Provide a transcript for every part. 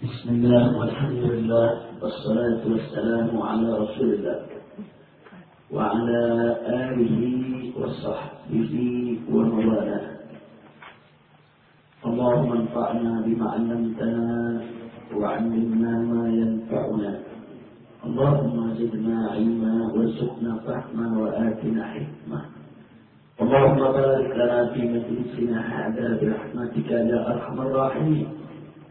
بسم الله والحمد لله والصلاة والسلام على رسول الله وعلى آله وصحبه ومن والاه اللهم انفعنا بما علمتنا وعلمنا ما ينفعنا. اللهم زدنا علما وارزقنا فهما وآتنا حكمة. اللهم بارك لنا في مجلسنا هذا برحمتك يا أرحم الراحمين.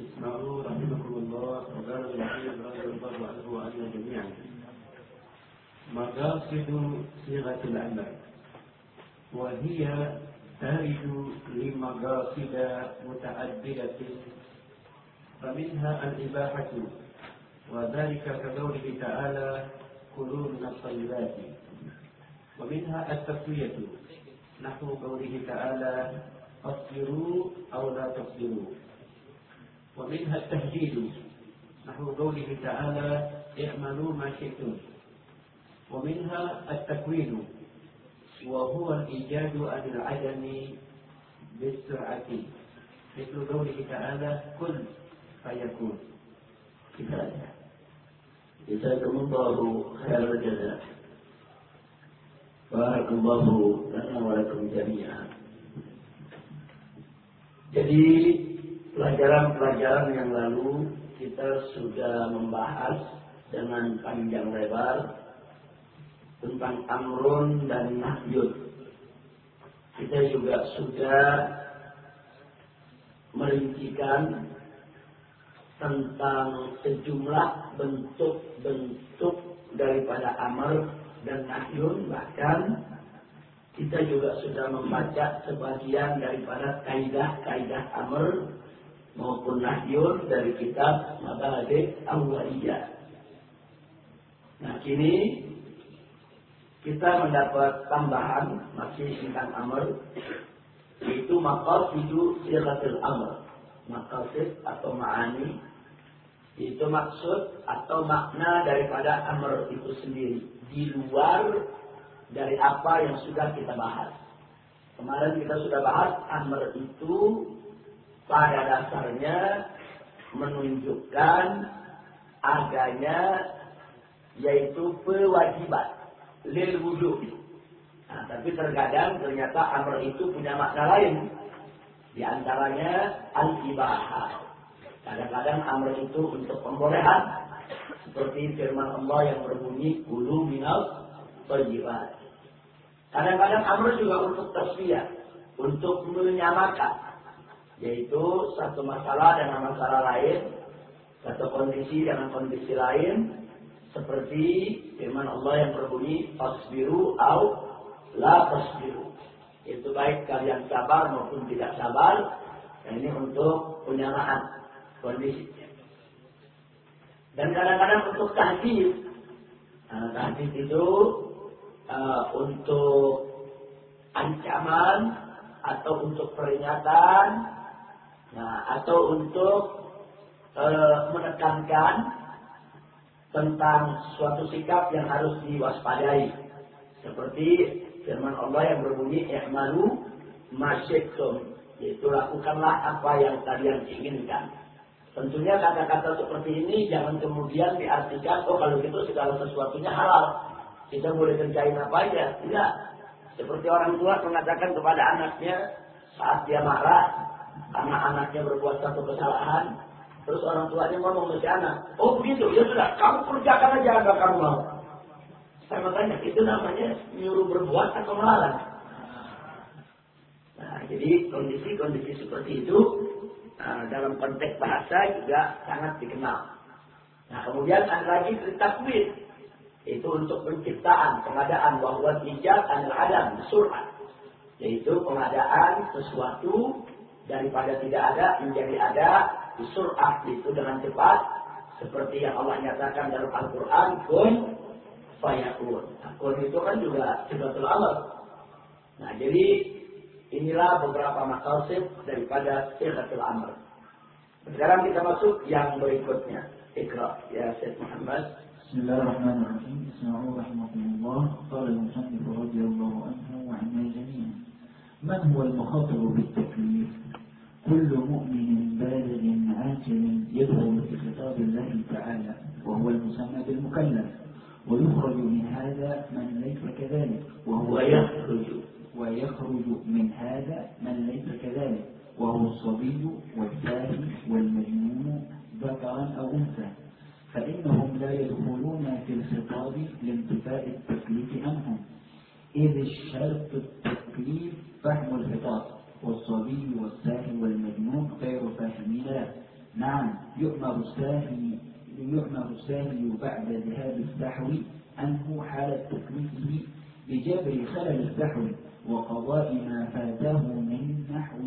اسمعوا رحمكم الله وقال الوحيد رضي الله عنه وعنا جميعا مقاصد صيغة الأمر. وهي ترد لمقاصد متعددة. فمنها الإباحة. وذلك كقوله تعالى كلوا من الطيبات. ومنها التسوية نحو قوله تعالى اصبروا أو لا تصبروا ومنها التهديد. نحو قوله تعالى اعملوا ما شئتم. ومنها التكوين وهو الإيجاد عن العدم بالسرعة. مثل قوله تعالى كن فيكون. كفاية. جزاكم الله خير الجزاء بارك الله لنا ولكم جميعا. Jadi pelajaran-pelajaran yang lalu kita sudah membahas dengan panjang lebar tentang amrun dan nahyun. Kita juga sudah merincikan tentang sejumlah bentuk-bentuk daripada amr dan nahyun bahkan kita juga sudah membaca sebagian daripada kaidah-kaidah amr maupun nahyun dari kitab Mabadi Awaliyah. Nah kini kita mendapat tambahan masih tentang amr yaitu maqasidu silatul amr maqasid atau ma'ani itu maksud atau makna daripada amr itu sendiri di luar dari apa yang sudah kita bahas. Kemarin kita sudah bahas amr itu pada dasarnya menunjukkan adanya yaitu kewajiban lil wujud. Nah, tapi terkadang ternyata amr itu punya makna lain. Di antaranya al-ibahah. Kadang-kadang amr itu untuk pembolehan. Seperti firman Allah yang berbunyi, Ulu minal. Kadang-kadang amr juga untuk tasbiyah. Untuk menyamakan. Yaitu satu masalah dengan masalah lain. Satu kondisi dengan kondisi lain. Seperti firman Allah yang berbunyi, Fasbiru au la tasbiru. Itu baik kalian sabar maupun tidak sabar. Dan ini untuk penyamaan kondisinya. Dan kadang-kadang untuk tahdid. Nah, tahdid itu uh, untuk ancaman atau untuk peringatan, nah atau untuk uh, menekankan tentang suatu sikap yang harus diwaspadai. Seperti firman Allah yang berbunyi ihmalu masyiktum yaitu lakukanlah apa yang kalian inginkan. Tentunya kata-kata seperti ini jangan kemudian diartikan oh kalau gitu segala sesuatunya halal. Kita boleh kerjain apa aja. Tidak. Seperti orang tua mengatakan kepada anaknya saat dia marah karena anaknya berbuat satu kesalahan, terus orang tuanya ngomong ke si anak, oh begitu, ya sudah, kamu kerjakan aja agar kamu mau. Saya bertanya, itu namanya nyuruh berbuat atau melarang? Nah, jadi kondisi-kondisi seperti itu Nah, dalam konteks bahasa juga sangat dikenal. Nah, kemudian ada lagi takwid. Itu untuk penciptaan, pengadaan bahwa ijab adalah adam, surat. Yaitu pengadaan sesuatu daripada tidak ada menjadi ada di surah itu dengan cepat seperti yang Allah nyatakan dalam Al-Quran kun fayakun. Nah, kun itu kan juga sifatul amr. Nah, jadi inilah beberapa makasid daripada sifatul amr. Sekarang kita masuk yang berikutnya. Ikra ya Syekh Muhammad. Bismillahirrahmanirrahim. Bismillahirrahmanirrahim. قال المصنف رضي الله عنه وعنا جميعا من هو المخاطب بالتكليف كل مؤمن بالغ عاقل يدخل في خطاب الله تعالى وهو المسمى بالمكلف. ويخرج من هذا من ليس كذلك. وهو ويخرج. ويخرج من هذا من ليس كذلك. وهو الصبي والساهي والمجنون ذكرا أو أنثى. فإنهم لا يدخلون في الخطاب لانتفاء التكليف عنهم. إذ الشرط التكليف فهم الخطاب. والصبي والساهي والمجنون غير فاهمين نعم يؤمر الساهي يؤمر الساهي بعد ذهاب السحو عنه حال تكليفه بجبر خلل السحو وقضاء ما فاته من نحو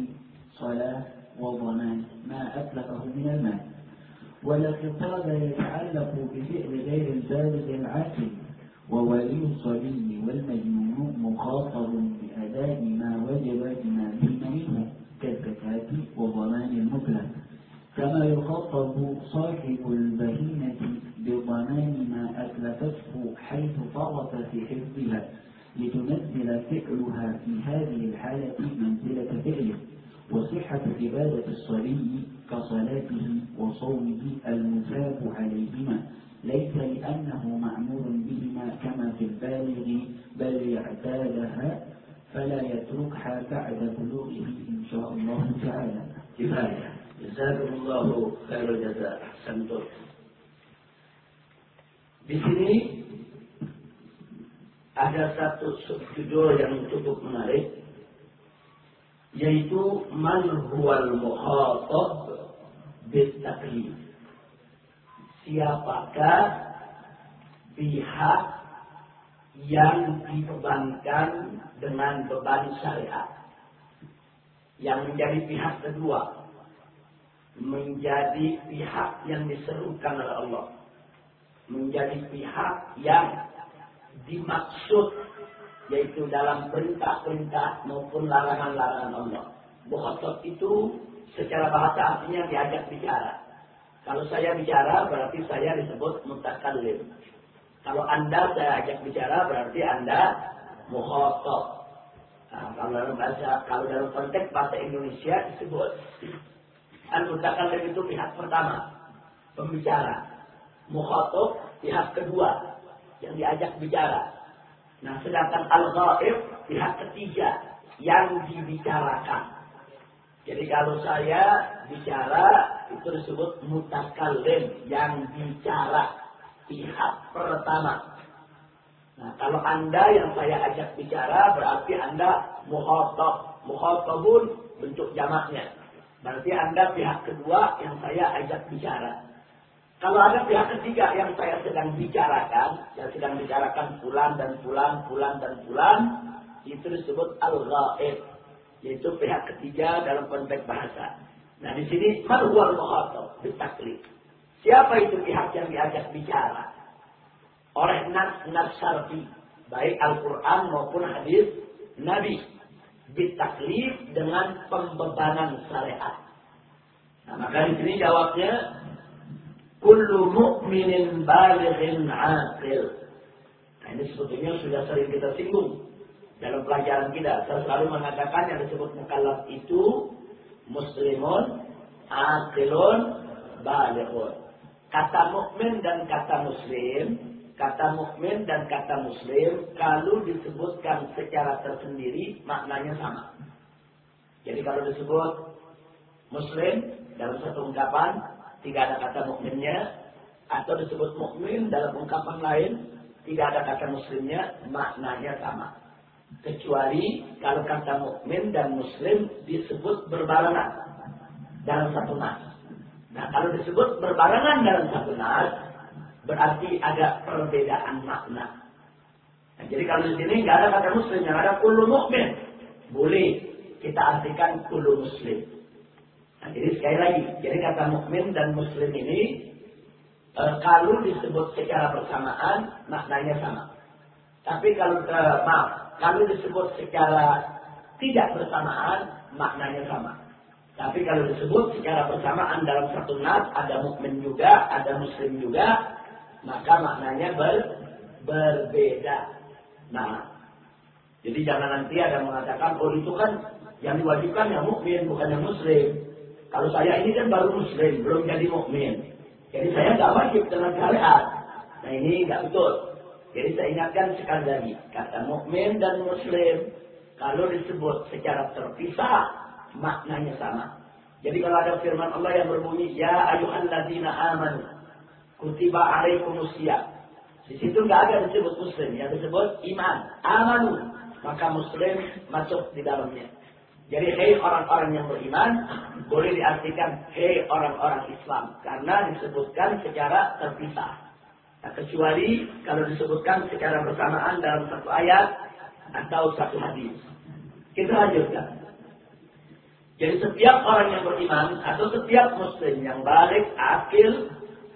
صلاة وضمان ما أتلفه من المال ولا خطاب يتعلق بفعل غير البالغ العاقل. وولي الصبي والمجنون مخاطب بأداء ما وجب فيه منه كالزكاة وضمان المطلق كما يخاطب صاحب البهيمة بضمان ما أتلفته حيث فرط في حفظها لتنزل فعلها في هذه الحالة منزلة فعله. وصحة عبادة الصبي كصلاته وصومه المثاب عليهما. ليس لأنه معمور بهما كما في البالغ بل اعتادها فلا يتركها بعد بلوغه إن شاء الله تعالى كفاية جزاكم الله خير الجزاء أحسنتم Di sini ada satu subjudul yang cukup menarik yaitu man huwal muhatab bitaklif. Siapakah pihak yang dibebankan dengan beban syariat? Yang menjadi pihak kedua menjadi pihak yang diserukan oleh Allah menjadi pihak yang dimaksud yaitu dalam perintah-perintah maupun larangan-larangan Allah. Mukhatab itu secara bahasa artinya diajak bicara. Kalau saya bicara berarti saya disebut mutakallim. Kalau Anda saya ajak bicara berarti Anda mukhatab. Nah, kalau dalam bahasa kalau dalam konteks bahasa Indonesia disebut al-mutakallim itu pihak pertama, pembicara mukhatab pihak kedua yang diajak bicara. Nah, sedangkan al-ghaib pihak ketiga yang dibicarakan. Jadi kalau saya bicara itu disebut mutakallim yang bicara pihak pertama. Nah, kalau Anda yang saya ajak bicara berarti Anda muhatab. Muhatabun bentuk jamaknya. Berarti Anda pihak kedua yang saya ajak bicara. Kalau ada pihak ketiga yang saya sedang bicarakan, yang sedang bicarakan pulan dan pulan, pulan dan pulan, itu disebut al-ghaib, yaitu pihak ketiga dalam konteks bahasa. Nah di sini marwal muhatab bitaklif. Siapa itu pihak yang diajak bicara? Oleh nas nas syarfi, baik Al-Quran maupun hadis Nabi. Bitaklif dengan pembebanan syariat. Nah maka di sini jawabnya kullu mu'minin balighin aqil. Nah, ini sebetulnya sudah sering kita singgung dalam pelajaran kita. Saya selalu mengatakan yang disebut mukallaf itu muslimun, aqilun, balighun. Kata mukmin dan kata muslim, kata mukmin dan kata muslim kalau disebutkan secara tersendiri maknanya sama. Jadi kalau disebut muslim dalam satu ungkapan tidak ada kata mukminnya atau disebut mukmin dalam ungkapan lain tidak ada kata muslimnya maknanya sama kecuali kalau kata mukmin dan muslim disebut berbarengan dalam satu nas. Nah, kalau disebut berbarengan dalam satu nas, berarti ada perbedaan makna. Nah, jadi kalau di sini nggak ada kata muslim, yang ada kullu mukmin. Boleh kita artikan kullu muslim. Nah, jadi sekali lagi, jadi kata mukmin dan muslim ini e, kalau disebut secara bersamaan maknanya sama. Tapi kalau e, maaf, kalau disebut secara tidak bersamaan maknanya sama. Tapi kalau disebut secara bersamaan dalam satu nas ada mukmin juga, ada muslim juga, maka maknanya ber, berbeda. Nah, jadi jangan nanti ada mengatakan oh itu kan yang diwajibkan yang mukmin bukan yang muslim. Kalau saya ini kan baru muslim, belum jadi mukmin. Jadi saya nggak wajib dengan syariat. Nah ini nggak betul. Jadi saya ingatkan sekali lagi, kata mukmin dan muslim kalau disebut secara terpisah maknanya sama. Jadi kalau ada firman Allah yang berbunyi ya ayyuhalladzina amanu kutiba alaikumusiyam. Di situ nggak ada disebut muslim, yang disebut iman, amanu. Maka muslim masuk di dalamnya. Jadi hei orang-orang yang beriman boleh diartikan hei orang-orang Islam karena disebutkan secara terpisah. Nah, kecuali kalau disebutkan secara bersamaan dalam satu ayat atau satu hadis. Kita lanjutkan. Jadi setiap orang yang beriman atau setiap muslim yang balik akil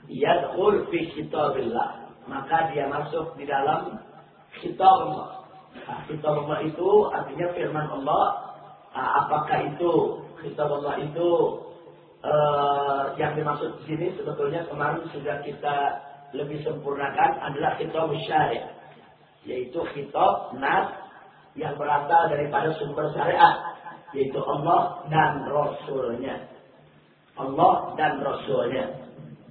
yadkhul fi kitabillah. Maka dia masuk di dalam kitab Allah. Nah, kitab Allah itu artinya firman Allah. Nah, apakah itu kitab Allah itu uh, yang dimaksud di sini sebetulnya kemarin sudah kita lebih sempurnakan adalah kitab syariah yaitu kitab nas yang berasal daripada sumber syariat yaitu Allah dan Rasulnya Allah dan Rasulnya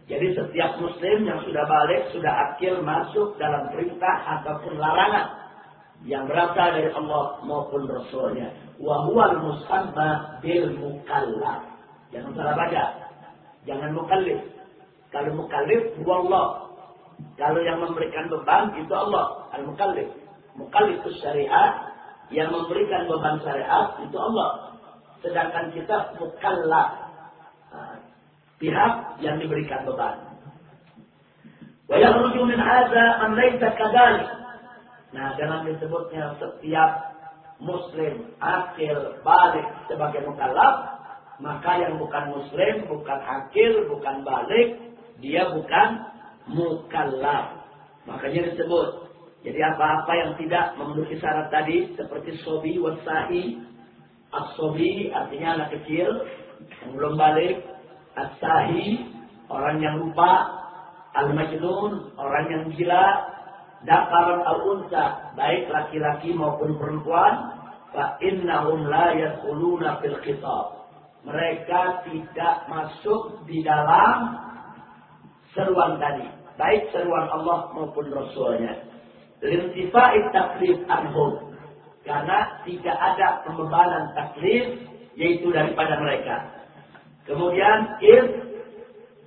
jadi setiap muslim yang sudah balik, sudah akil masuk dalam perintah ataupun larangan yang berasal dari Allah maupun Rasulnya. Wahual musamma bil mukallaf. Jangan salah baca. Jangan mukallif. Kalau mukallif, Allah. Kalau yang memberikan beban, itu Allah. Al-mukallif. Mukallif itu syariat. Yang memberikan beban syariat, itu Allah. Sedangkan kita mukallaf pihak yang diberikan beban. Wa yakhruju min hadza laysa. Nah, dengan disebutnya setiap muslim akil balik sebagai mukallaf, maka yang bukan muslim, bukan akil, bukan balik, dia bukan mukallaf. Makanya disebut. Jadi apa-apa yang tidak memenuhi syarat tadi seperti sobi wasahi, as-sobi artinya anak kecil yang belum balik, As-sahi, orang yang lupa. Al-majnun, orang yang gila. Dakaran al-unsa, baik laki-laki maupun perempuan. Fa innahum la yadkhuluna fil khitab. Mereka tidak masuk di dalam seruan tadi. Baik seruan Allah maupun Rasulnya. Lintifa'id taklif anhum. Karena tidak ada pembebanan taklif yaitu daripada mereka. Kemudian if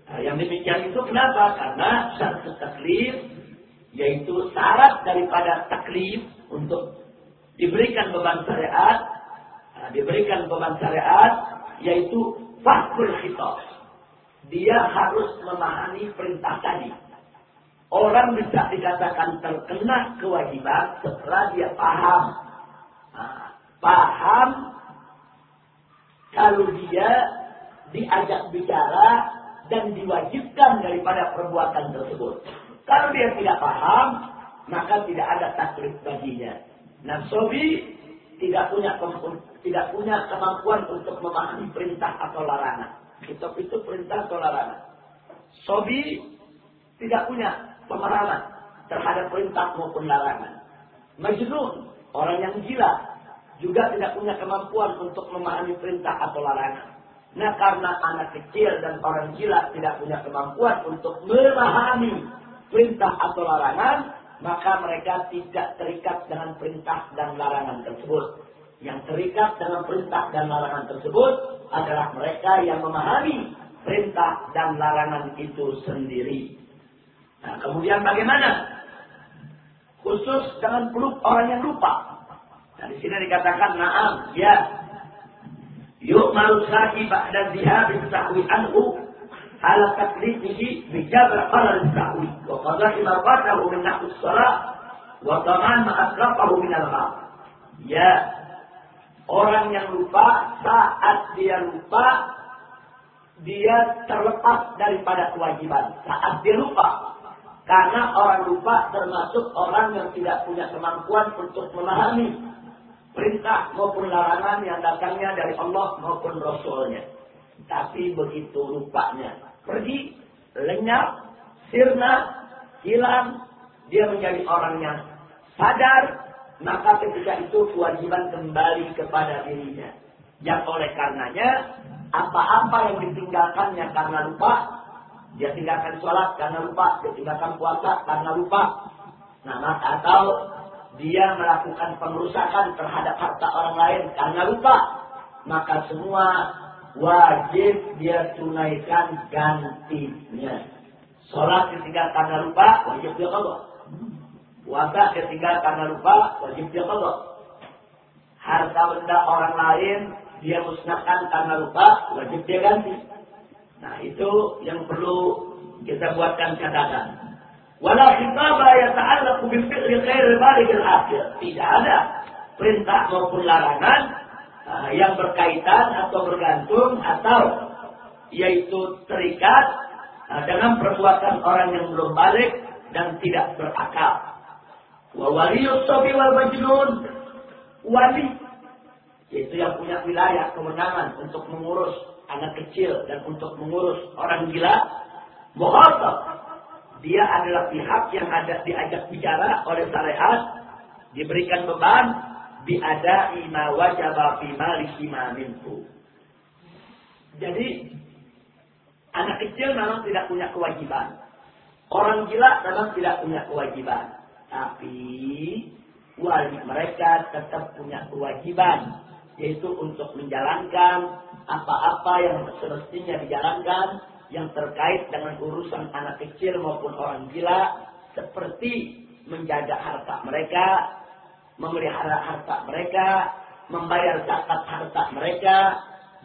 nah, yang demikian itu kenapa? Karena syarat taklif yaitu syarat daripada taklif untuk diberikan beban syariat, nah, diberikan beban syariat yaitu fakul khitab. Dia harus memahami perintah tadi. Orang bisa dikatakan terkena kewajiban setelah dia paham. Paham kalau dia diajak bicara dan diwajibkan daripada perbuatan tersebut. Kalau dia tidak paham, maka tidak ada taklif baginya. Nah, sobi tidak punya tidak punya kemampuan untuk memahami perintah atau larangan. Kitab itu perintah atau larangan. Sobi tidak punya pemahaman terhadap perintah maupun larangan. Majnun, orang yang gila, juga tidak punya kemampuan untuk memahami perintah atau larangan. Nah karena anak kecil dan orang gila tidak punya kemampuan untuk memahami perintah atau larangan, maka mereka tidak terikat dengan perintah dan larangan tersebut. Yang terikat dengan perintah dan larangan tersebut adalah mereka yang memahami perintah dan larangan itu sendiri. Nah, kemudian bagaimana? Khusus dengan peluk orang yang lupa. Nah, di sini dikatakan naam, ya, yu'malu sahi ba'da zihabi sahwi anhu ala taklifihi bijabra qala sahwi wa qadha imarbatahu min nahus salat wa taman ma'asrafahu min al Ya, orang yang lupa saat dia lupa dia terlepas daripada kewajiban saat dia lupa. Karena orang lupa termasuk orang yang tidak punya kemampuan untuk memahami perintah maupun larangan yang datangnya dari Allah maupun Rasulnya. Tapi begitu lupanya pergi, lenyap, sirna, hilang, dia menjadi orang yang sadar, maka ketika itu kewajiban kembali kepada dirinya. Yang oleh karenanya, apa-apa yang ditinggalkannya karena lupa, dia tinggalkan sholat karena lupa, dia tinggalkan puasa karena lupa. Nah, atau dia melakukan pengerusakan terhadap harta orang lain karena lupa, maka semua wajib dia tunaikan gantinya. Sholat ditinggalkan karena lupa, wajib dia kalau Puasa ditinggal karena lupa, wajib dia kalau Harta benda orang lain dia musnahkan karena lupa, wajib dia ganti. Nah itu yang perlu kita buatkan catatan. Walau hitaba yata'allaqu bil fi'li khairil baligil akhir. Tidak ada perintah maupun larangan uh, yang berkaitan atau bergantung atau yaitu terikat uh, dengan perbuatan orang yang belum balik dan tidak berakal. Wa waliyus sabi wal majnun. Wali yaitu yang punya wilayah kemenangan untuk mengurus anak kecil dan untuk mengurus orang gila, muhatab. Dia adalah pihak yang ada diajak bicara oleh syariat, diberikan beban, diada ima wajaba fi maliki minhu. Jadi anak kecil memang tidak punya kewajiban. Orang gila memang tidak punya kewajiban. Tapi wali mereka tetap punya kewajiban yaitu untuk menjalankan apa-apa yang semestinya dijalankan yang terkait dengan urusan anak kecil maupun orang gila seperti menjaga harta mereka, memelihara harta mereka, membayar zakat harta mereka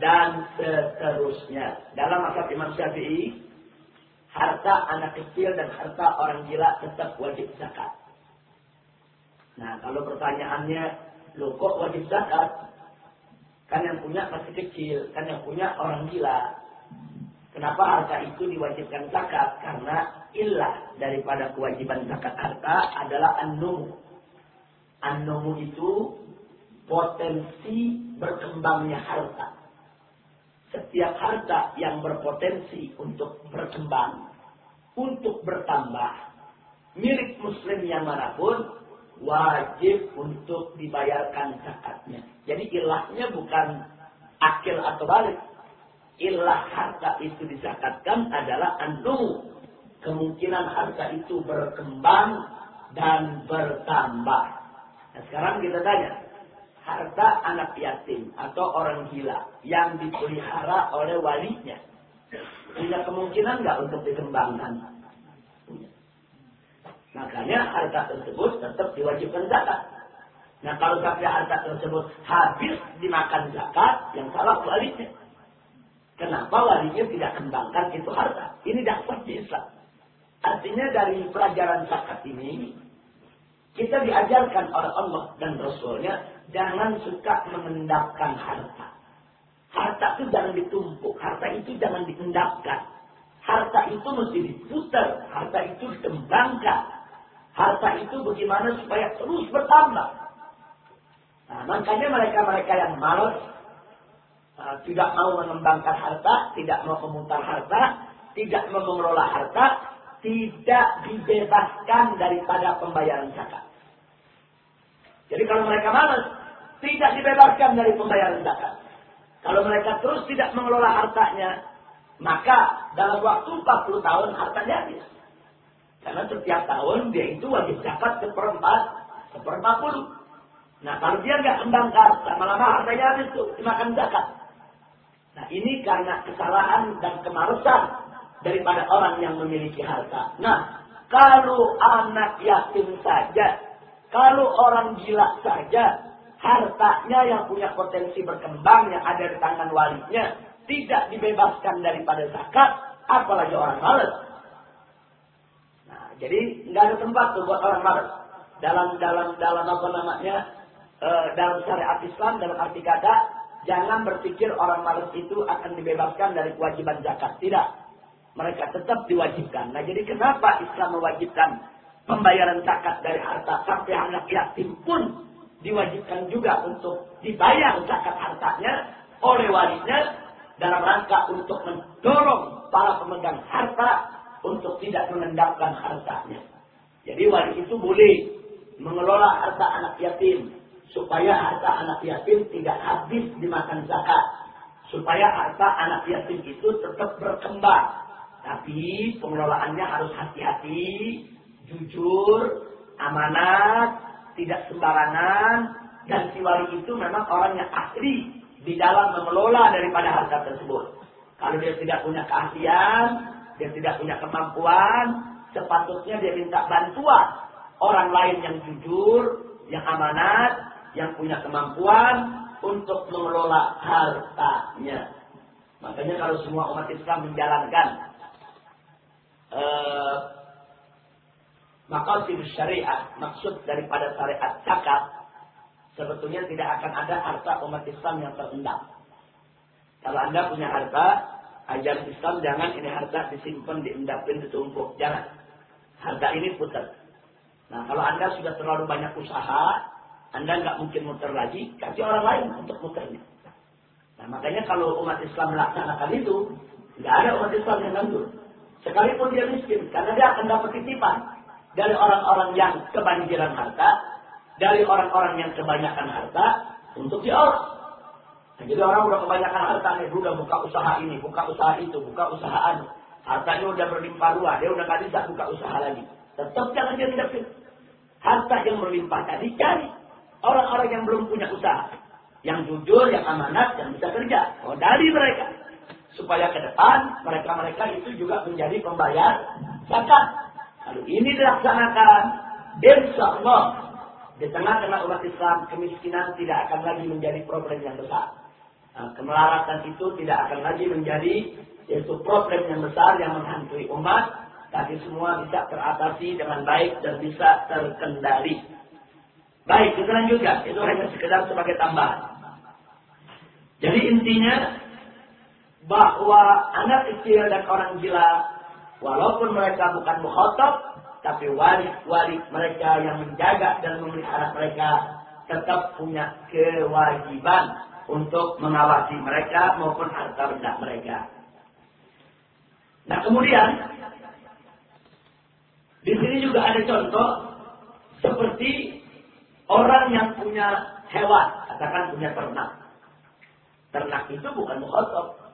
dan seterusnya. Dalam masa Imam Syafi'i, harta anak kecil dan harta orang gila tetap wajib zakat. Nah, kalau pertanyaannya, lo kok wajib zakat? Kan yang punya masih kecil, kan yang punya orang gila. Kenapa harta itu diwajibkan zakat? Karena ilah daripada kewajiban zakat harta adalah an-numu. An-numu itu potensi berkembangnya harta. Setiap harta yang berpotensi untuk berkembang, untuk bertambah, milik muslim yang mana pun, wajib untuk dibayarkan zakatnya. Jadi ilahnya bukan akil atau balik. Ilah harta itu dizakatkan adalah anu. Kemungkinan harta itu berkembang dan bertambah. Nah, sekarang kita tanya. Harta anak yatim atau orang gila yang dipelihara oleh walinya. Punya kemungkinan nggak untuk dikembangkan? Makanya harta tersebut tetap diwajibkan zakat. Nah kalau sampai harta tersebut habis dimakan zakat, yang salah walinya. Kenapa walinya tidak kembangkan itu harta? Ini dapat di Islam. Artinya dari pelajaran zakat ini, kita diajarkan oleh Allah dan Rasulnya, jangan suka mengendapkan harta. Harta itu jangan ditumpuk, harta itu jangan diendapkan. Harta itu mesti diputar, harta itu dikembangkan, harta itu bagaimana supaya terus bertambah. Nah, makanya mereka-mereka yang malas, uh, tidak mau mengembangkan harta, tidak mau memutar harta, tidak mau mengelola harta, tidak dibebaskan daripada pembayaran zakat. Jadi kalau mereka malas, tidak dibebaskan dari pembayaran zakat. Kalau mereka terus tidak mengelola hartanya, maka dalam waktu 40 tahun hartanya habis. Karena setiap tahun dia itu wajib zakat seperempat, seperempat puluh. Nah kalau dia nggak kembangkan, lama-lama hartanya habis tuh dimakan zakat. Nah ini karena kesalahan dan kemalasan daripada orang yang memiliki harta. Nah kalau anak yatim saja, kalau orang gila saja, hartanya yang punya potensi berkembang yang ada di tangan walinya tidak dibebaskan daripada zakat, apalagi orang males. Jadi nggak ada tempat tuh buat orang males. Dalam dalam dalam apa namanya e, dalam syariat Islam dalam arti kata jangan berpikir orang males itu akan dibebaskan dari kewajiban zakat. Tidak, mereka tetap diwajibkan. Nah, jadi kenapa Islam mewajibkan pembayaran zakat dari harta sampai anak yatim pun diwajibkan juga untuk dibayar zakat hartanya oleh walinya dalam rangka untuk mendorong para pemegang harta untuk tidak mengendapkan hartanya. Jadi wali itu boleh mengelola harta anak yatim supaya harta anak yatim tidak habis dimakan zakat. Supaya harta anak yatim itu tetap berkembang. Tapi pengelolaannya harus hati-hati, jujur, amanat, tidak sembarangan, dan si wali itu memang orang yang ahli di dalam mengelola daripada harta tersebut. Kalau dia tidak punya keahlian, dia tidak punya kemampuan, sepatutnya dia minta bantuan orang lain yang jujur, yang amanat, yang punya kemampuan untuk mengelola hartanya. Makanya kalau semua umat Islam menjalankan eh, maqasid syariat, maksud daripada syariat zakat, sebetulnya tidak akan ada harta umat Islam yang terendam. Kalau Anda punya harta, ajar Islam jangan ini harta disimpan, diendapin, ditumpuk. Jangan. Harta ini putar. Nah, kalau Anda sudah terlalu banyak usaha, Anda nggak mungkin muter lagi, kasih orang lain untuk muternya. Nah, makanya kalau umat Islam melaksanakan itu, nggak ada umat Islam yang nganggur. Sekalipun dia miskin, karena dia akan dapat titipan dari orang-orang yang kebanjiran harta, dari orang-orang yang kebanyakan harta untuk diolah. Jadi orang udah kebanyakan harta nih, udah buka usaha ini, buka usaha itu, buka usaha anu. Hartanya udah berlimpah ruah, dia udah gak bisa buka usaha lagi. Tetap jangan jadi dapat. Harta yang berlimpah tadi cari orang-orang yang belum punya usaha, yang jujur, yang amanat, yang bisa kerja. Oh dari mereka supaya ke depan mereka-mereka itu juga menjadi pembayar zakat. Kalau ini dilaksanakan, insya Allah di tengah-tengah umat Islam kemiskinan tidak akan lagi menjadi problem yang besar. Nah, kemelaratan itu tidak akan lagi menjadi yaitu problem yang besar yang menghantui umat, tapi semua bisa teratasi dengan baik dan bisa terkendali. Baik, kita lanjutkan. Itu hanya sekedar sebagai tambahan. Jadi intinya bahwa anak kecil dan orang gila Walaupun mereka bukan mukhotob, tapi wali-wali mereka yang menjaga dan memelihara mereka tetap punya kewajiban untuk mengawasi mereka maupun harta benda mereka. Nah kemudian di sini juga ada contoh seperti orang yang punya hewan, katakan punya ternak. Ternak itu bukan mukhotob,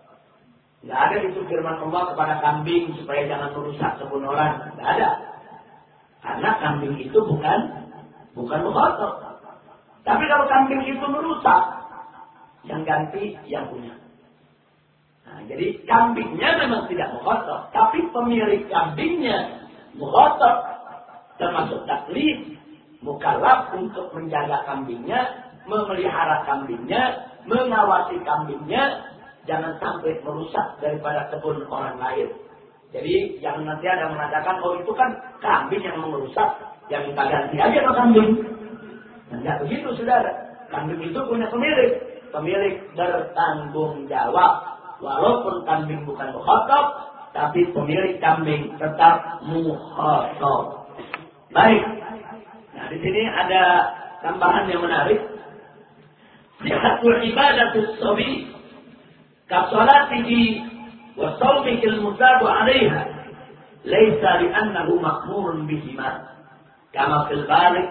Nggak ada itu firman Allah kepada kambing supaya jangan merusak kebun orang. Nggak ada. Karena kambing itu bukan bukan mukhatab. Tapi kalau kambing itu merusak, yang ganti yang punya. Nah, jadi kambingnya memang tidak mukhatab, tapi pemilik kambingnya mukhatab termasuk taklif mukallaf untuk menjaga kambingnya, memelihara kambingnya, mengawasi kambingnya, jangan sampai merusak daripada kebun orang lain. Jadi yang nanti ada mengatakan, oh itu kan kambing yang merusak, yang kita ganti aja ke kambing. Nah, begitu saudara. Kambing itu punya pemilik pemilik bertanggung jawab. Walaupun kambing bukan mukhotob, tapi pemilik kambing tetap mukhotob. Baik. Nah, di sini ada tambahan yang menarik. Sihatul ibadatus sobi. Kasolatihi wa salmikil mutabu alaiha. Laisa li'annahu makmurun bihima. Kama fil balik.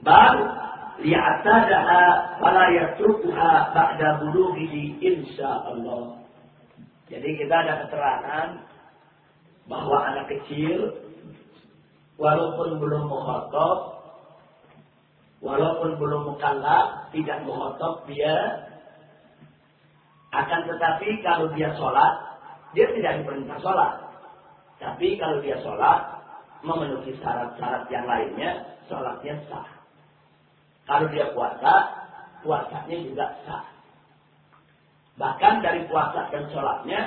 Balik li'atadaha fala yatrukuha ba'da bulughihi insyaallah. Jadi kita ada keterangan bahwa anak kecil walaupun belum mukhatab walaupun belum mukallaf tidak mukhatab dia akan tetapi kalau dia sholat dia tidak diperintah sholat tapi kalau dia sholat memenuhi syarat-syarat yang lainnya sholatnya sah kalau dia puasa, puasanya juga sah. Bahkan dari puasa dan sholatnya,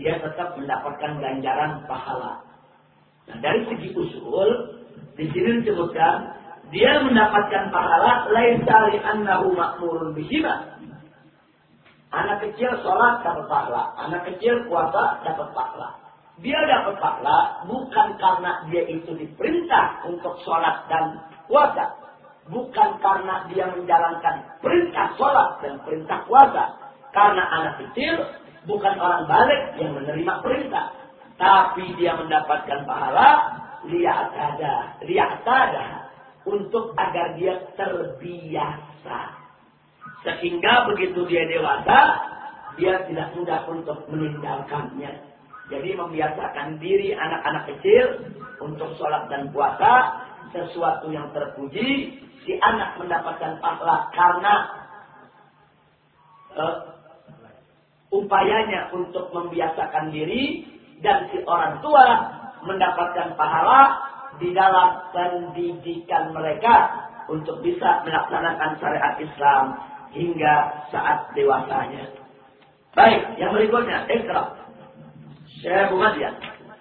dia tetap mendapatkan ganjaran pahala. Nah, dari segi usul, di sini disebutkan, dia mendapatkan pahala laisa li annahu ma'murun bihima. Anak kecil sholat dapat pahala, anak kecil puasa dapat pahala. Dia dapat pahala bukan karena dia itu diperintah untuk sholat dan puasa. Bukan karena dia menjalankan perintah sholat dan perintah puasa. Karena anak kecil bukan orang balik yang menerima perintah. Tapi dia mendapatkan pahala lihat ada, lihat ada untuk agar dia terbiasa. Sehingga begitu dia dewasa, dia tidak mudah untuk meninggalkannya. Jadi membiasakan diri anak-anak kecil untuk sholat dan puasa sesuatu yang terpuji. Si anak mendapatkan pahala karena uh, upayanya untuk membiasakan diri dan si orang tua mendapatkan pahala di dalam pendidikan mereka untuk bisa melaksanakan syariat Islam hingga saat dewasanya. Baik, yang berikutnya, ikhlas. Syekh Muhammad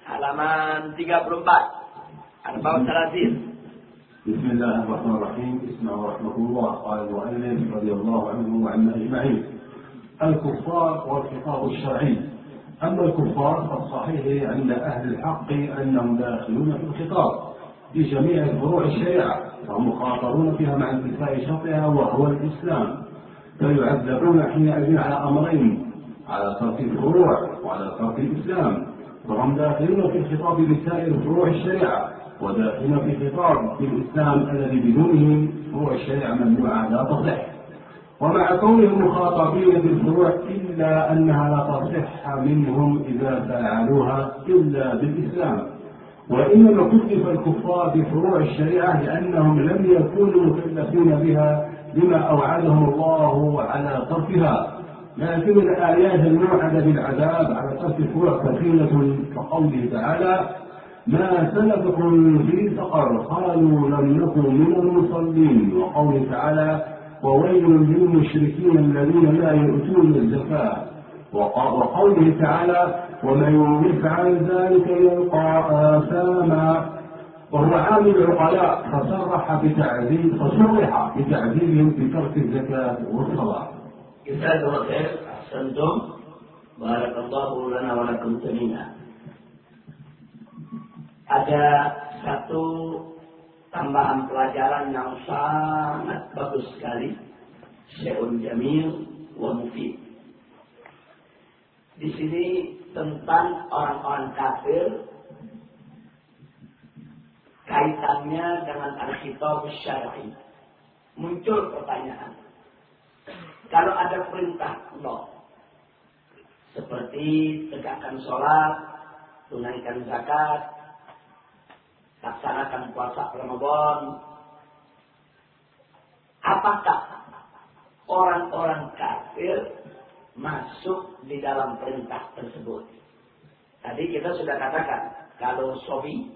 halaman 34 Arba'un Salatin بسم الله الرحمن الرحيم. اسمع ورحمة الله قال المؤلف رضي الله عنه وعنا أجمعين. الكفار والخطاب الشرعي. أما الكفار فالصحيح عند أهل الحق أنهم داخلون في الخطاب. بجميع فروع الشريعة. وهم مخاطرون فيها مع انتفاء شرطها وهو الإسلام. فيعذبون حينئذ على أمرين. على ترك الفروع وعلى ترك الإسلام. وهم داخلون في الخطاب بسائر فروع الشريعة. وداخلون في خطاب في الإسلام الذي بدونه فروع الشريعة ممنوعة لا تصح. ومع كونهم مخاطبين بالفروع إلا أنها لا تصح منهم إذا فعلوها إلا بالإسلام. وإنما كلف الكفار بفروع الشريعة لأنهم لم يكونوا مكلفين بها لما أوعدهم الله على تركها لكن الآيات الموعدة بالعذاب على ترك الفروع كثيرة كقوله تعالى ما سلككم في سقر قالوا لم نكن من المصلين. وقوله تعالى وويل للمشركين الذين لا يؤتون الزكاة. وقوله تعالى ومن يفعل ذلك يلقى آثاما. وهو عامل العقلاء فصرح بتعذيب فصرح بتعذيبهم بترك الزكاة والصلاة. Kita dua khair, ahsantum. Barakallahu lana wa lakum Ada satu tambahan pelajaran yang sangat bagus sekali. Syai'un jamil wa mufid. Di sini tentang orang-orang kafir kaitannya dengan al-khitab syar'i. Muncul pertanyaan kalau ada perintah Allah, seperti tegakkan sholat, tunaikan zakat, laksanakan puasa Ramadan, apakah orang-orang kafir masuk di dalam perintah tersebut? Tadi kita sudah katakan, kalau sobi,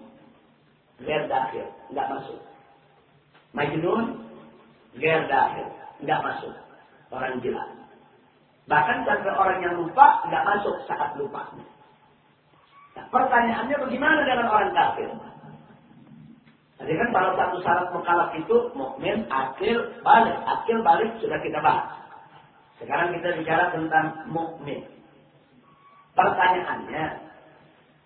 ger dahil, nggak masuk. Majnun, ger dahil, nggak masuk orang gila. Bahkan sampai orang yang lupa tidak masuk saat lupa. Nah, pertanyaannya bagaimana dengan orang kafir? Tadi kan salah satu syarat mukalaf itu mukmin, akil, balik. Akil, balik sudah kita bahas. Sekarang kita bicara tentang mukmin. Pertanyaannya,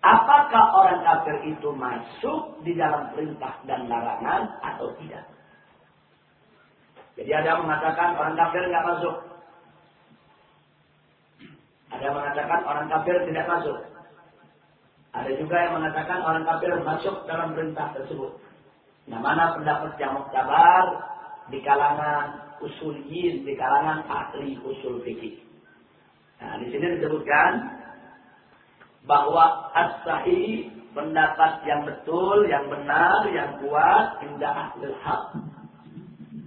apakah orang kafir itu masuk di dalam perintah dan larangan atau tidak? Jadi ada yang mengatakan orang kafir nggak masuk. Ada yang mengatakan orang kafir tidak masuk. Ada juga yang mengatakan orang kafir masuk dalam perintah tersebut. Nah, mana pendapat yang muktabar di kalangan usuliyin, di kalangan ahli usul fikih. Nah, di sini disebutkan bahwa as-sahih pendapat yang betul, yang benar, yang kuat indah ahli haq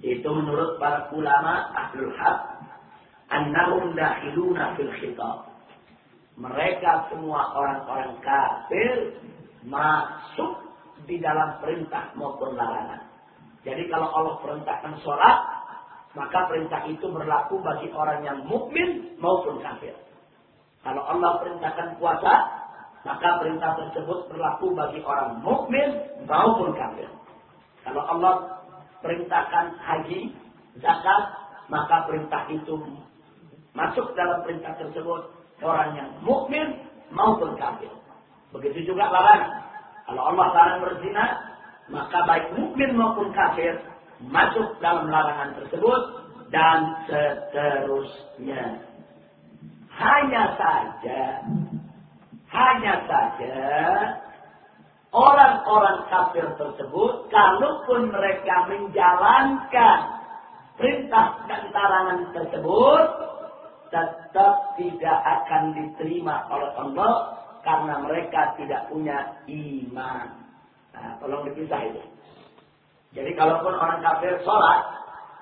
itu menurut para ulama ahlul haq annahum dakhiluna fil khitab. Mereka semua orang-orang kafir masuk di dalam perintah maupun larangan. Jadi kalau Allah perintahkan sholat, maka perintah itu berlaku bagi orang yang mukmin maupun kafir. Kalau Allah perintahkan puasa, maka perintah tersebut berlaku bagi orang mukmin maupun kafir. Kalau Allah perintahkan haji, zakat, maka perintah itu masuk dalam perintah tersebut orang yang mukmin maupun kafir. Begitu juga larangan. Kalau Allah larang berzina, maka baik mukmin maupun kafir masuk dalam larangan tersebut dan seterusnya. Hanya saja, hanya saja orang-orang kafir tersebut, kalaupun mereka menjalankan perintah dan larangan tersebut, tetap tidak akan diterima oleh Allah karena mereka tidak punya iman. Nah, tolong dipisah itu. Jadi kalaupun orang kafir sholat,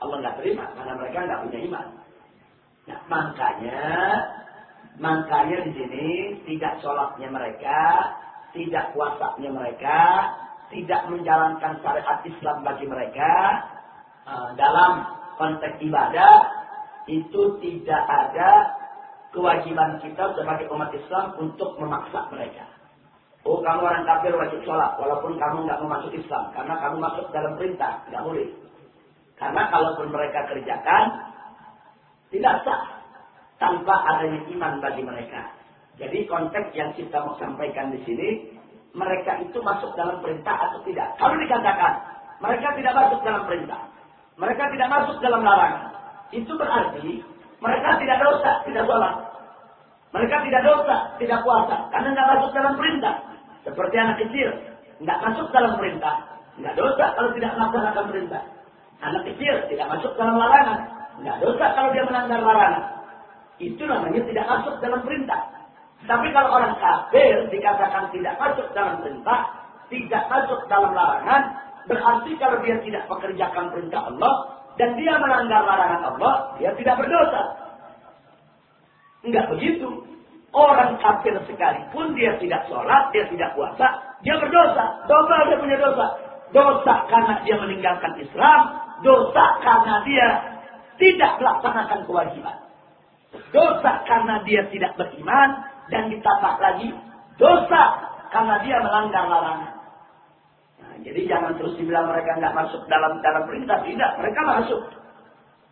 Allah nggak terima karena mereka nggak punya iman. Nah, makanya, makanya di sini tidak sholatnya mereka, tidak puasanya mereka, tidak menjalankan syariat Islam bagi mereka uh, dalam konteks ibadah itu tidak ada kewajiban kita sebagai umat Islam untuk memaksa mereka. Oh kamu orang kafir wajib sholat walaupun kamu nggak masuk Islam karena kamu masuk dalam perintah nggak boleh. Karena kalaupun mereka kerjakan tidak sah tanpa adanya iman bagi mereka. Jadi konteks yang kita mau sampaikan di sini mereka itu masuk dalam perintah atau tidak. Kalau dikatakan mereka tidak masuk dalam perintah, mereka tidak masuk dalam larangan, itu berarti mereka tidak dosa, tidak sholat. Mereka tidak dosa, tidak puasa, karena nggak masuk dalam perintah. Seperti anak kecil, nggak masuk dalam perintah. Nggak dosa kalau tidak melaksanakan perintah. Anak kecil tidak masuk dalam larangan. Nggak dosa kalau dia melanggar larangan. Itu namanya tidak masuk dalam perintah. Tapi kalau orang kafir dikatakan tidak masuk dalam perintah, tidak masuk dalam larangan, berarti kalau dia tidak mengerjakan perintah Allah dan dia melanggar larangan Allah, dia tidak berdosa. Enggak begitu. Orang kafir sekalipun dia tidak sholat, dia tidak puasa, dia berdosa. Dosa dia punya dosa. Dosa karena dia meninggalkan Islam, dosa karena dia tidak melaksanakan kewajiban. Dosa karena dia tidak beriman dan ditambah lagi dosa karena dia melanggar larangan. Jadi jangan terus dibilang mereka nggak masuk dalam dalam perintah, tidak, mereka masuk.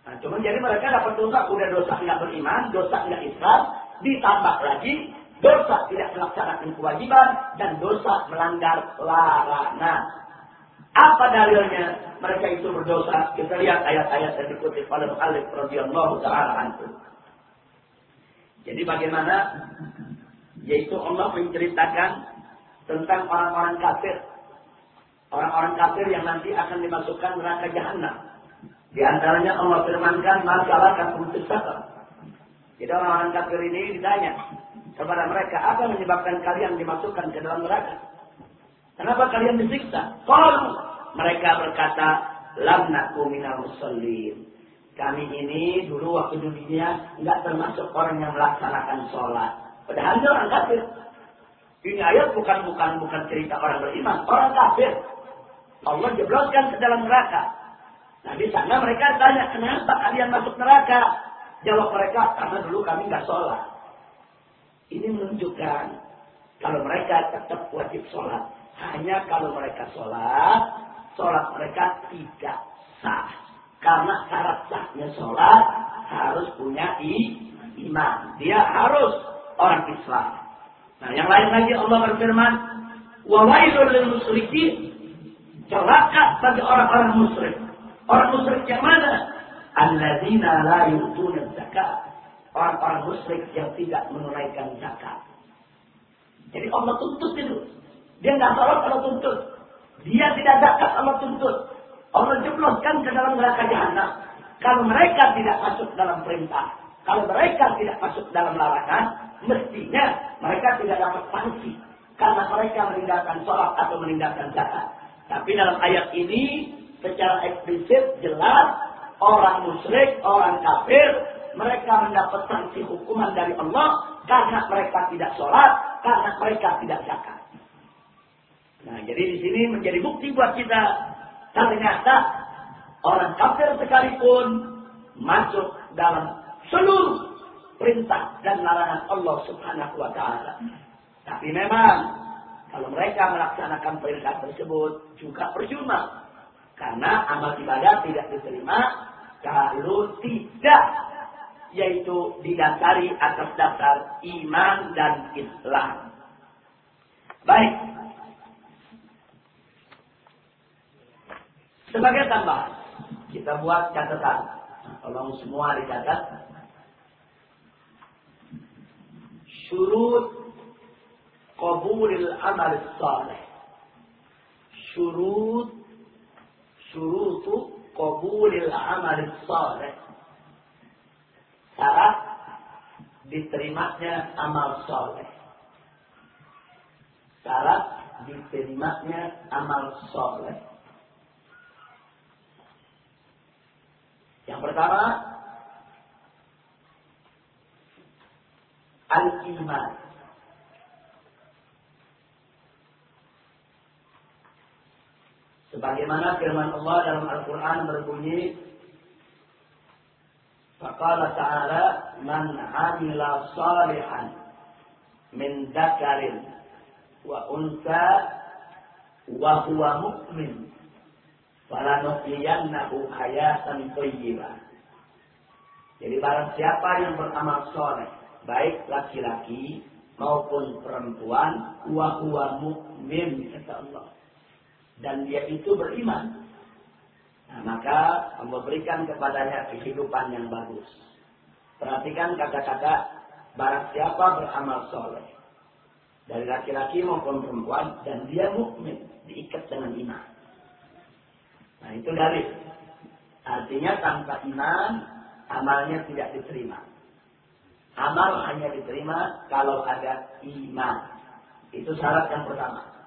Nah, cuma jadi mereka dapat dosa, udah dosa nggak beriman, dosa nggak Islam, ditambah lagi dosa tidak melaksanakan kewajiban dan dosa melanggar larangan. Apa dalilnya mereka itu berdosa? Kita lihat ayat-ayat yang dikutip oleh Alif radhiyallahu taala anhu. Jadi bagaimana yaitu Allah menceritakan tentang orang-orang kafir. Orang-orang kafir yang nanti akan dimasukkan neraka jahanam. Di antaranya Allah firmankan masalah kasus jadi orang-orang kafir ini ditanya kepada mereka, apa yang menyebabkan kalian dimasukkan ke dalam neraka? Kenapa kalian disiksa? Kalau mereka berkata, lam naku minal musallin. Kami ini dulu waktu dunia nggak termasuk orang yang melaksanakan sholat. Padahal orang kafir. Ini ayat bukan bukan bukan cerita orang beriman, orang kafir. Allah jebloskan ke dalam neraka. Nah di sana mereka tanya, kenapa kalian masuk neraka? Jawab mereka, karena dulu kami nggak sholat. Ini menunjukkan kalau mereka tetap wajib sholat. Hanya kalau mereka sholat, sholat mereka tidak sah. Karena syarat sahnya sholat harus punya iman. Dia harus orang Islam. Nah yang lain lagi Allah berfirman, lil musyrikin. Celaka bagi orang-orang musyrik. Orang musyrik yang mana? alladzina la yu'tuna zakat. Orang-orang musyrik yang tidak menunaikan zakat. Jadi Allah tuntut itu. Dia nggak salat Allah tuntut. Dia tidak zakat Allah tuntut. Allah jebloskan ke dalam neraka jahanam. Kalau mereka tidak masuk dalam perintah, kalau mereka tidak masuk dalam larangan, mestinya mereka tidak dapat sanksi karena mereka meninggalkan sholat atau meninggalkan zakat. Tapi dalam ayat ini secara eksplisit jelas orang musyrik, orang kafir, mereka mendapat sanksi hukuman dari Allah karena mereka tidak sholat, karena mereka tidak zakat. Nah, jadi di sini menjadi bukti buat kita ternyata orang kafir sekalipun masuk dalam seluruh perintah dan larangan Allah Subhanahu wa taala. Tapi memang kalau mereka melaksanakan perintah tersebut juga percuma karena amal ibadah tidak diterima kalau tidak yaitu didasari atas dasar iman dan Islam. Baik. Sebagai tambahan, kita buat catatan. Tolong semua dicatat. Syurut qabulil amal salih. Syurut syurutu qabulil amal salih. Syarat diterimanya amal soleh. Syarat diterimanya amal soleh. Yang pertama, al-iman. Sebagaimana firman Allah dalam Al-Quran berbunyi, Faqala ta'ala, Man amila salihan min dakarin wa unsa wa huwa mu'min falanuhyiyannahu hayatan thayyibah. Jadi barang siapa yang beramal soleh, baik laki-laki maupun perempuan, wa huwa mu'min kata Allah dan dia itu beriman. Nah, maka Allah berikan kepadanya kehidupan yang bagus. Perhatikan kata-kata barang siapa beramal soleh. Dari laki-laki maupun perempuan. Dan dia mukmin diikat dengan iman. Nah itu dari. Artinya tanpa iman, amalnya tidak diterima. Amal hanya diterima kalau ada iman. Itu syarat yang pertama.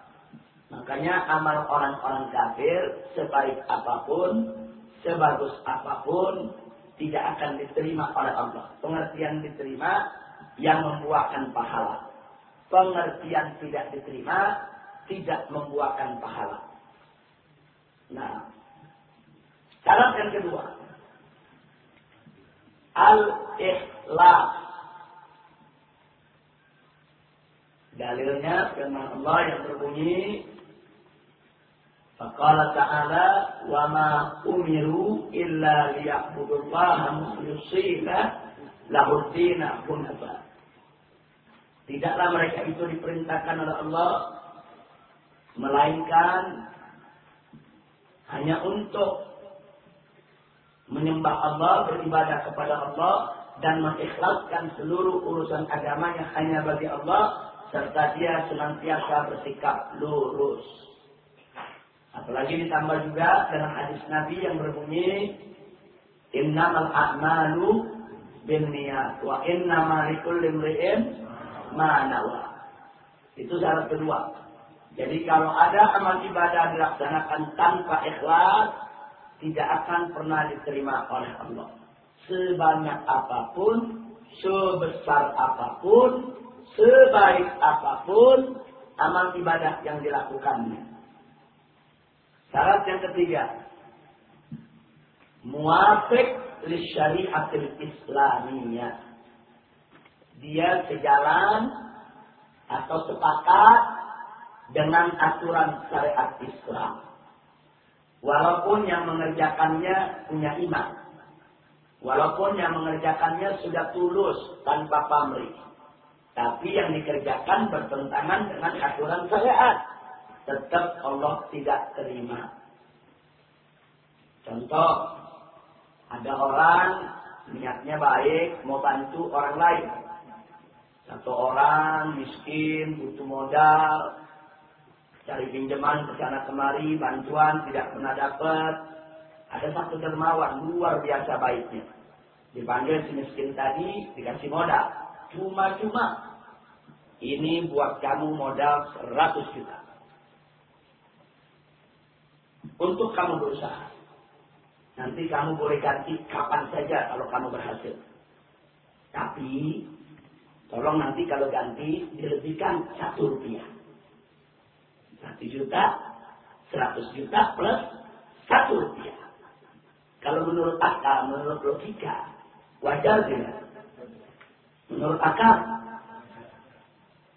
Makanya amal orang-orang kafir sebaik apa pun, sebagus apa pun, tidak akan diterima oleh Allah. Pengertian diterima yang membuahkan pahala. Pengertian tidak diterima tidak membuahkan pahala. Nah, syarat yang kedua. Al-ikhlas. Dalilnya firman Allah yang berbunyi Faqala ta'ala wa ma umiru illa liya'budullaha musyrifina lahud dina hunafa. Tidaklah mereka itu diperintahkan oleh Allah melainkan hanya untuk menyembah Allah, beribadah kepada Allah dan mengikhlaskan seluruh urusan agamanya hanya bagi Allah serta dia senantiasa bersikap lurus. Apalagi ditambah juga dalam hadis Nabi yang berbunyi Innamal a'malu bin niyat wa innama likulli imri'in ma nawa. Itu syarat kedua. Jadi kalau ada amal ibadah dilaksanakan tanpa ikhlas, tidak akan pernah diterima oleh Allah. Sebanyak apa pun, sebesar apa pun, sebaik apa pun amal ibadah yang dilakukannya. Syarat yang ketiga. Muafik li syariatil islamiyah. Dia sejalan atau sepakat dengan aturan syariat Islam. Walaupun yang mengerjakannya punya iman. Walaupun yang mengerjakannya sudah tulus tanpa pamrih. Tapi yang dikerjakan bertentangan dengan aturan syariat tetap Allah tidak terima. Contoh, ada orang niatnya baik, mau bantu orang lain. Satu orang miskin, butuh modal, cari pinjaman ke sana kemari, bantuan tidak pernah dapat. Ada satu dermawan luar biasa baiknya. Dipanggil si miskin tadi, dikasih modal. Cuma-cuma. Ini buat kamu modal 100 juta untuk kamu berusaha. Nanti kamu boleh ganti kapan saja kalau kamu berhasil. Tapi, tolong nanti kalau ganti dilebihkan satu rupiah. Satu juta, seratus juta plus satu rupiah. Kalau menurut akal, menurut logika, wajar tidak? Menurut akal,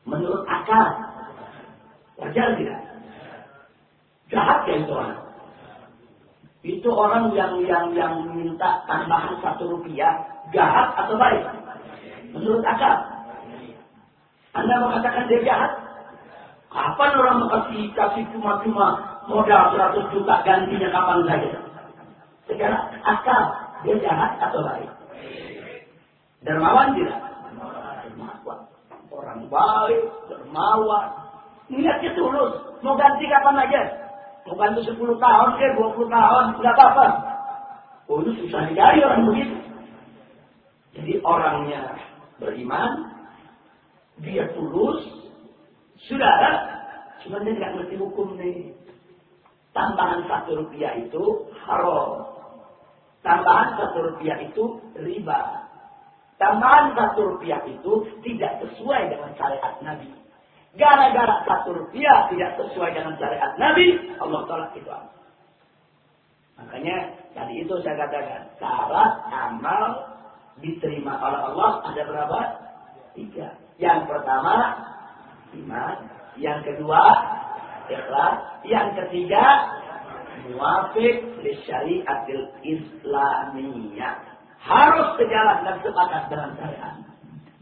menurut akal, wajar tidak? Jahat ya itu orang. Itu orang yang yang yang minta tambahan satu rupiah, jahat atau baik? Menurut akal. Anda mengatakan dia jahat? Kapan orang kasih kasih cuma-cuma modal 100 juta gantinya kapan saja? Secara akal dia jahat atau baik? Dermawan tidak? Orang baik, dermawan. Niatnya tulus. Mau ganti kapan aja? Mau ganti 10 tahun ke 20 tahun, nggak apa-apa. Oh itu susah dicari orang begitu. Jadi orangnya beriman, dia tulus, sudah, cuma dia nggak ngerti hukum nih. Tambahan satu rupiah itu haram. Tambahan satu rupiah itu riba. Tambahan satu rupiah itu tidak sesuai dengan syariat Nabi. Gara-gara satu rupiah tidak sesuai dengan syariat Nabi, Allah tolak itu. Makanya tadi itu saya katakan, syarat amal diterima oleh Allah ada berapa? Tiga. Yang pertama, iman. Yang kedua, ikhlas. Yang ketiga, muafik li syariatil islamiyah. Harus sejalan dan sepakat dengan syariat.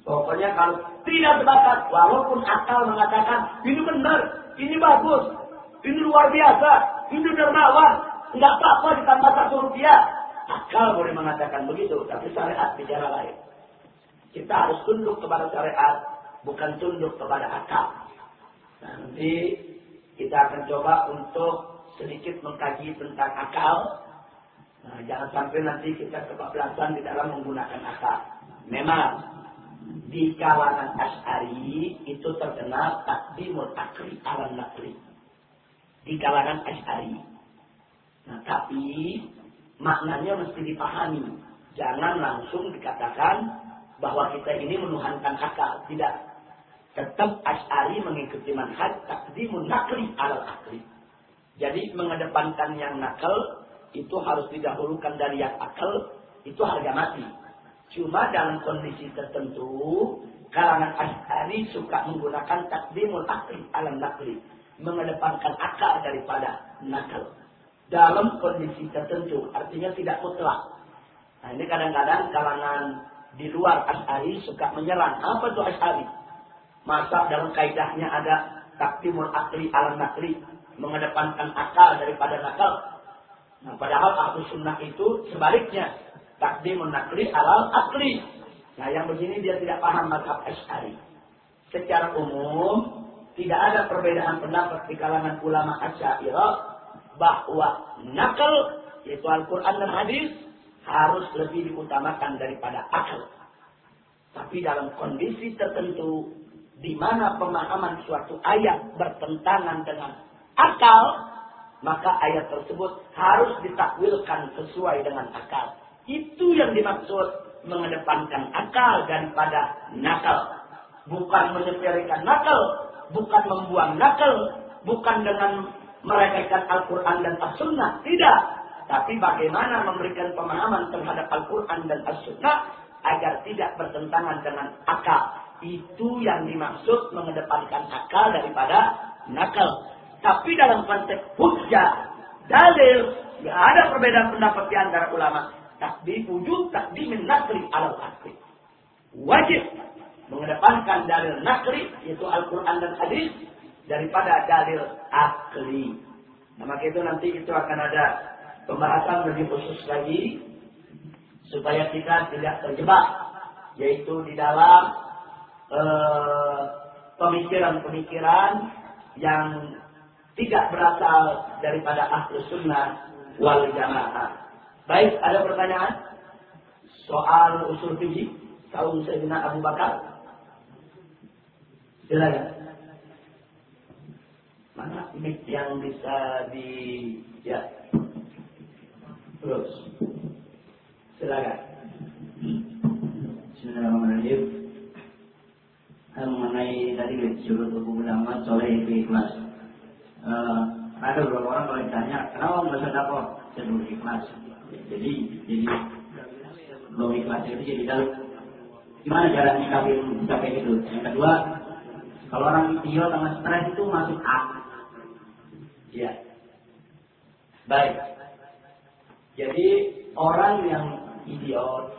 Pokoknya kalau tidak sepakat, walaupun akal mengatakan ini benar, ini bagus, ini luar biasa, ini dermawan, nggak apa-apa ditambah satu rupiah. Akal boleh mengatakan begitu, tapi syariat bicara lain. Kita harus tunduk kepada syariat, bukan tunduk kepada akal. Nanti kita akan coba untuk sedikit mengkaji tentang akal. Nah, jangan sampai nanti kita kebablasan di dalam menggunakan akal. Memang di kalangan Ash'ari itu terkenal takdimul akli ala nakli. Di kalangan Ash'ari. Nah, tapi maknanya mesti dipahami. Jangan langsung dikatakan bahwa kita ini menuhankan akal. Tidak. Tetap Ash'ari mengikuti manhaj takdimun nakli ala akli. Jadi mengedepankan yang nakal itu harus didahulukan dari yang akal, itu harga mati. Cuma dalam kondisi tertentu, kalangan Ash'ari suka menggunakan takdimul akli alam nakli. Mengedepankan akal daripada nakal. Dalam kondisi tertentu, artinya tidak mutlak. Nah ini kadang-kadang kalangan di luar Ash'ari suka menyerang. Apa itu Ash'ari? Masa dalam kaidahnya ada takdimul akli alam nakli. Mengedepankan akal daripada nakal. Nah, padahal ahlu sunnah itu sebaliknya takdimun nakli alal akli. Nah yang begini dia tidak paham mazhab Asy'ari. Secara umum tidak ada perbedaan pendapat di kalangan ulama Asy'ariyah bahwa nakal yaitu Al-Qur'an dan hadis harus lebih diutamakan daripada akal. Tapi dalam kondisi tertentu di mana pemahaman suatu ayat bertentangan dengan akal, maka ayat tersebut harus ditakwilkan sesuai dengan akal. Itu yang dimaksud mengedepankan akal daripada nakal. Bukan menyepelekan nakal, bukan membuang nakal, bukan dengan merekakan Al-Quran dan As-Sunnah. Tidak. Tapi bagaimana memberikan pemahaman terhadap Al-Quran dan As-Sunnah agar tidak bertentangan dengan akal. Itu yang dimaksud mengedepankan akal daripada nakal. Tapi dalam konteks hujah, dalil, tidak ada perbedaan pendapat di antara ulama takdim wujud takdim nakli alal akli. Wajib mengedepankan dalil nakli yaitu Al-Quran dan hadis daripada dalil akli. Nah maka itu nanti itu akan ada pembahasan lebih khusus lagi supaya kita tidak terjebak yaitu di dalam eh, pemikiran-pemikiran uh, yang tidak berasal daripada ahlu sunnah wal jamaah. Baik, ada pertanyaan? Soal usul fikih kaum Sayyidina Abu Bakar? Silakan. Mana mic yang bisa di ya. Terus. Silakan. Bismillahirrahmanirrahim. Mengenai tadi jurus hukum ulama soleh ikhlas. Uh, ada beberapa orang kalau ditanya, kenapa nggak sedekah? cenderung ikhlas. Jadi jadi belum ikhlas itu jadi dalam gimana cara nyikapin sampai itu. Yang kedua, kalau orang idiot sama stres itu masuk A. Ya. Baik. Jadi orang yang idiot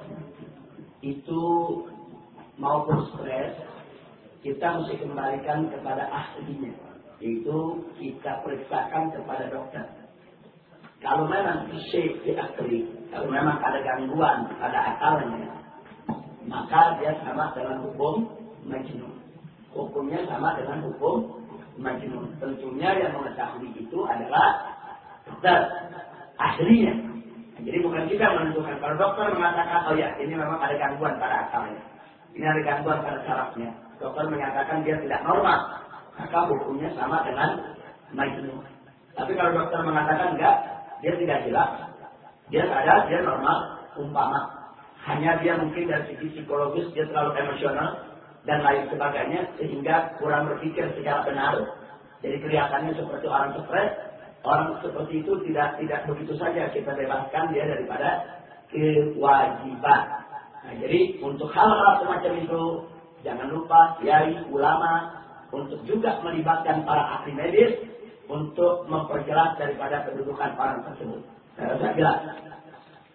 itu maupun stres kita mesti kembalikan kepada ahlinya itu kita periksakan kepada dokter kalau memang syekh akli kalau memang ada gangguan pada akalnya maka dia sama dengan hukum majnun. Hukumnya sama dengan hukum majnun. Tentunya yang mengetahui itu adalah dokter ahlinya jadi bukan kita menentukan. Kalau dokter mengatakan oh ya ini memang ada gangguan pada akalnya. Ini ada gangguan pada sarafnya. Dokter menyatakan dia tidak normal, maka hukumnya sama dengan majnun. Tapi kalau dokter mengatakan enggak, dia tidak jelas, dia sadar, dia normal, umpama. Hanya dia mungkin dari segi psikologis dia terlalu emosional dan lain sebagainya sehingga kurang berpikir secara benar. Jadi kelihatannya seperti orang stres, orang seperti itu tidak tidak begitu saja kita bebaskan dia daripada kewajiban. Nah, jadi untuk hal-hal semacam itu Jangan lupa kiai, ulama untuk juga melibatkan para ahli medis untuk memperjelas daripada kedudukan orang tersebut. Saya rasa jelas.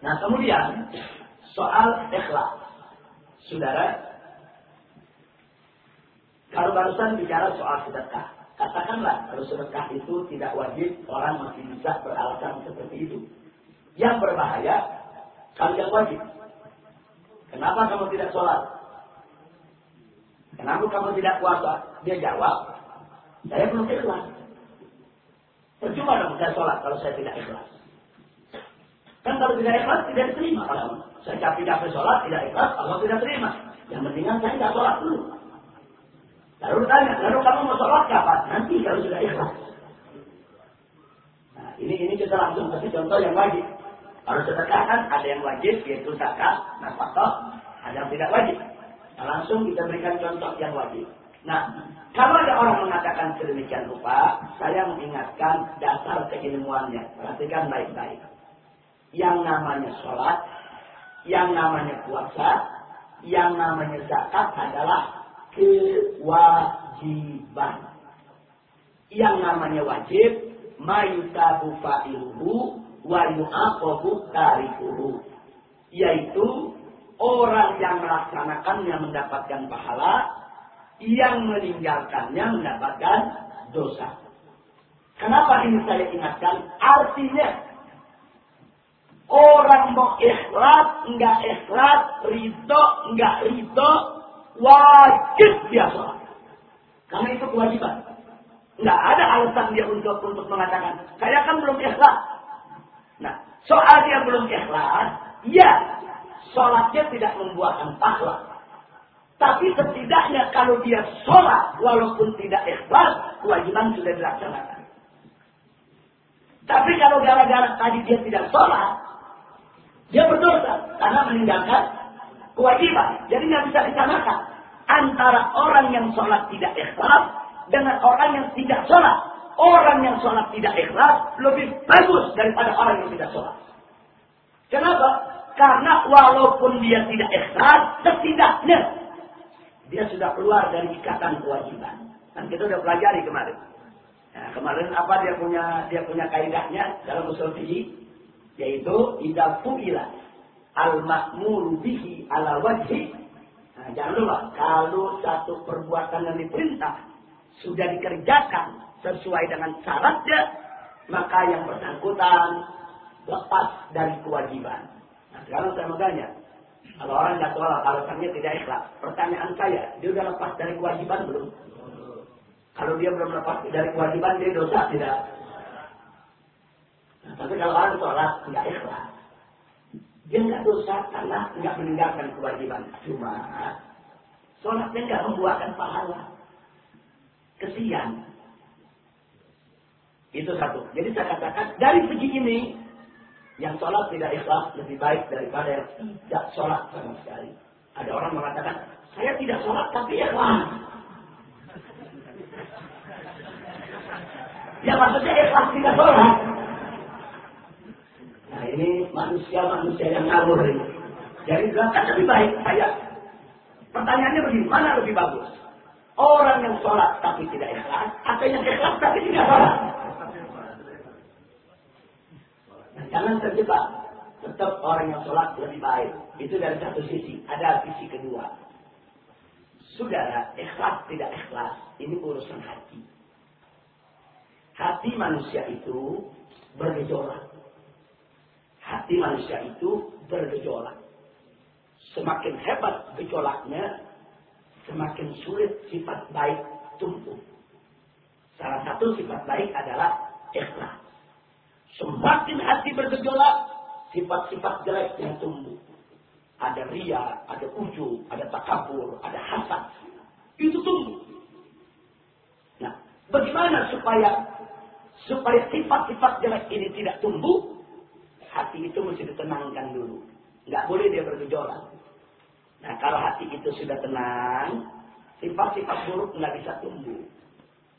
Nah kemudian soal ikhlas. Saudara, kalau barusan bicara soal sedekah, katakanlah kalau sedekah itu tidak wajib, orang masih bisa beralasan seperti itu. Yang berbahaya, kalau yang wajib. Kenapa kamu tidak sholat? Kenapa kamu tidak puasa? Dia jawab, saya belum ikhlas. Percuma dong saya sholat kalau saya tidak ikhlas. Kan kalau tidak ikhlas tidak diterima kalau saya capek-capek sholat tidak ikhlas Allah tidak terima. Yang penting saya tidak sholat dulu. Lalu tanya, lalu kamu mau sholat kapan? Nanti kalau sudah ikhlas. Nah, ini ini kita langsung kasih contoh yang wajib. Harus kan ada yang wajib yaitu zakat, nafkah, ada yang tidak wajib. Nah, langsung kita berikan contoh yang wajib. Nah, kalau ada orang mengatakan sedemikian rupa, saya mengingatkan dasar keilmuannya. Perhatikan baik-baik. Yang namanya sholat, yang namanya puasa, yang namanya zakat adalah kewajiban. Yang namanya wajib, mayutabu fa'iluhu wa yu'aqabu tarikuhu. Yaitu Orang yang melaksanakannya mendapatkan pahala, yang meninggalkannya mendapatkan dosa. Kenapa ini saya ingatkan? Artinya, orang mau ikhlas, enggak ikhlas, ridho, enggak ridho, wajib dia sholat. Karena itu kewajiban. Enggak ada alasan dia untuk untuk mengatakan, saya kan belum ikhlas. Nah, soal dia belum ikhlas, ya sholatnya tidak membuahkan pahala. Tapi setidaknya kalau dia sholat walaupun tidak ikhlas, kewajiban sudah dilaksanakan. Tapi kalau gara-gara tadi dia tidak sholat, dia berdosa karena meninggalkan kewajiban. Jadi nggak bisa disamakan antara orang yang sholat tidak ikhlas dengan orang yang tidak sholat. Orang yang sholat tidak ikhlas lebih bagus daripada orang yang tidak sholat. Kenapa? Karena walaupun dia tidak ikhlas, setidaknya dia sudah keluar dari ikatan kewajiban. Dan kita sudah pelajari kemarin. Nah, kemarin apa dia punya dia punya kaidahnya dalam usul fikih yaitu idza fu'ila al ma'muru bihi ala wajhi. Nah, jangan lupa kalau satu perbuatan yang diperintah sudah dikerjakan sesuai dengan syaratnya, maka yang bersangkutan lepas dari kewajiban. Sekarang saya mau tanya, kalau orang nggak sholat, alasannya tidak ikhlas. Pertanyaan saya, dia sudah lepas dari kewajiban belum? Kalau dia belum lepas dari kewajiban, dia dosa tidak? Nah, tapi kalau orang sholat, tidak ikhlas. Dia nggak dosa karena nggak meninggalkan kewajiban. Cuma sholatnya nggak membuahkan pahala. Kesian. Itu satu. Jadi saya katakan dari segi ini yang sholat tidak ikhlas lebih baik daripada yang tidak sholat sama sekali. Ada orang mengatakan, saya tidak sholat tapi ikhlas. Ya maksudnya ikhlas tidak sholat. manusia-manusia yang ngawur ini. Jadi kan lebih baik saya. Pertanyaannya begini, mana lebih bagus? Orang yang sholat tapi tidak ikhlas, atau yang ikhlas tapi tidak sholat? Nah, jangan terjebak. Tetap orang yang sholat lebih baik. Itu dari satu sisi. Ada sisi kedua. Saudara, ikhlas tidak ikhlas, ini urusan hati. Hati manusia itu bergejolak. Hati manusia itu bergejolak. Semakin hebat gejolaknya, semakin sulit sifat baik tumbuh. Salah satu sifat baik adalah ikhlas. Semakin hati bergejolak, sifat-sifat jelek yang tumbuh. Ada ria, ada ujub, ada takabur, ada hasad. Itu tumbuh. Nah, bagaimana supaya supaya sifat-sifat jelek ini tidak tumbuh? Hati itu mesti ditenangkan dulu. Nggak boleh dia bergejolak. Nah kalau hati itu sudah tenang, sifat-sifat buruk nggak bisa tumbuh.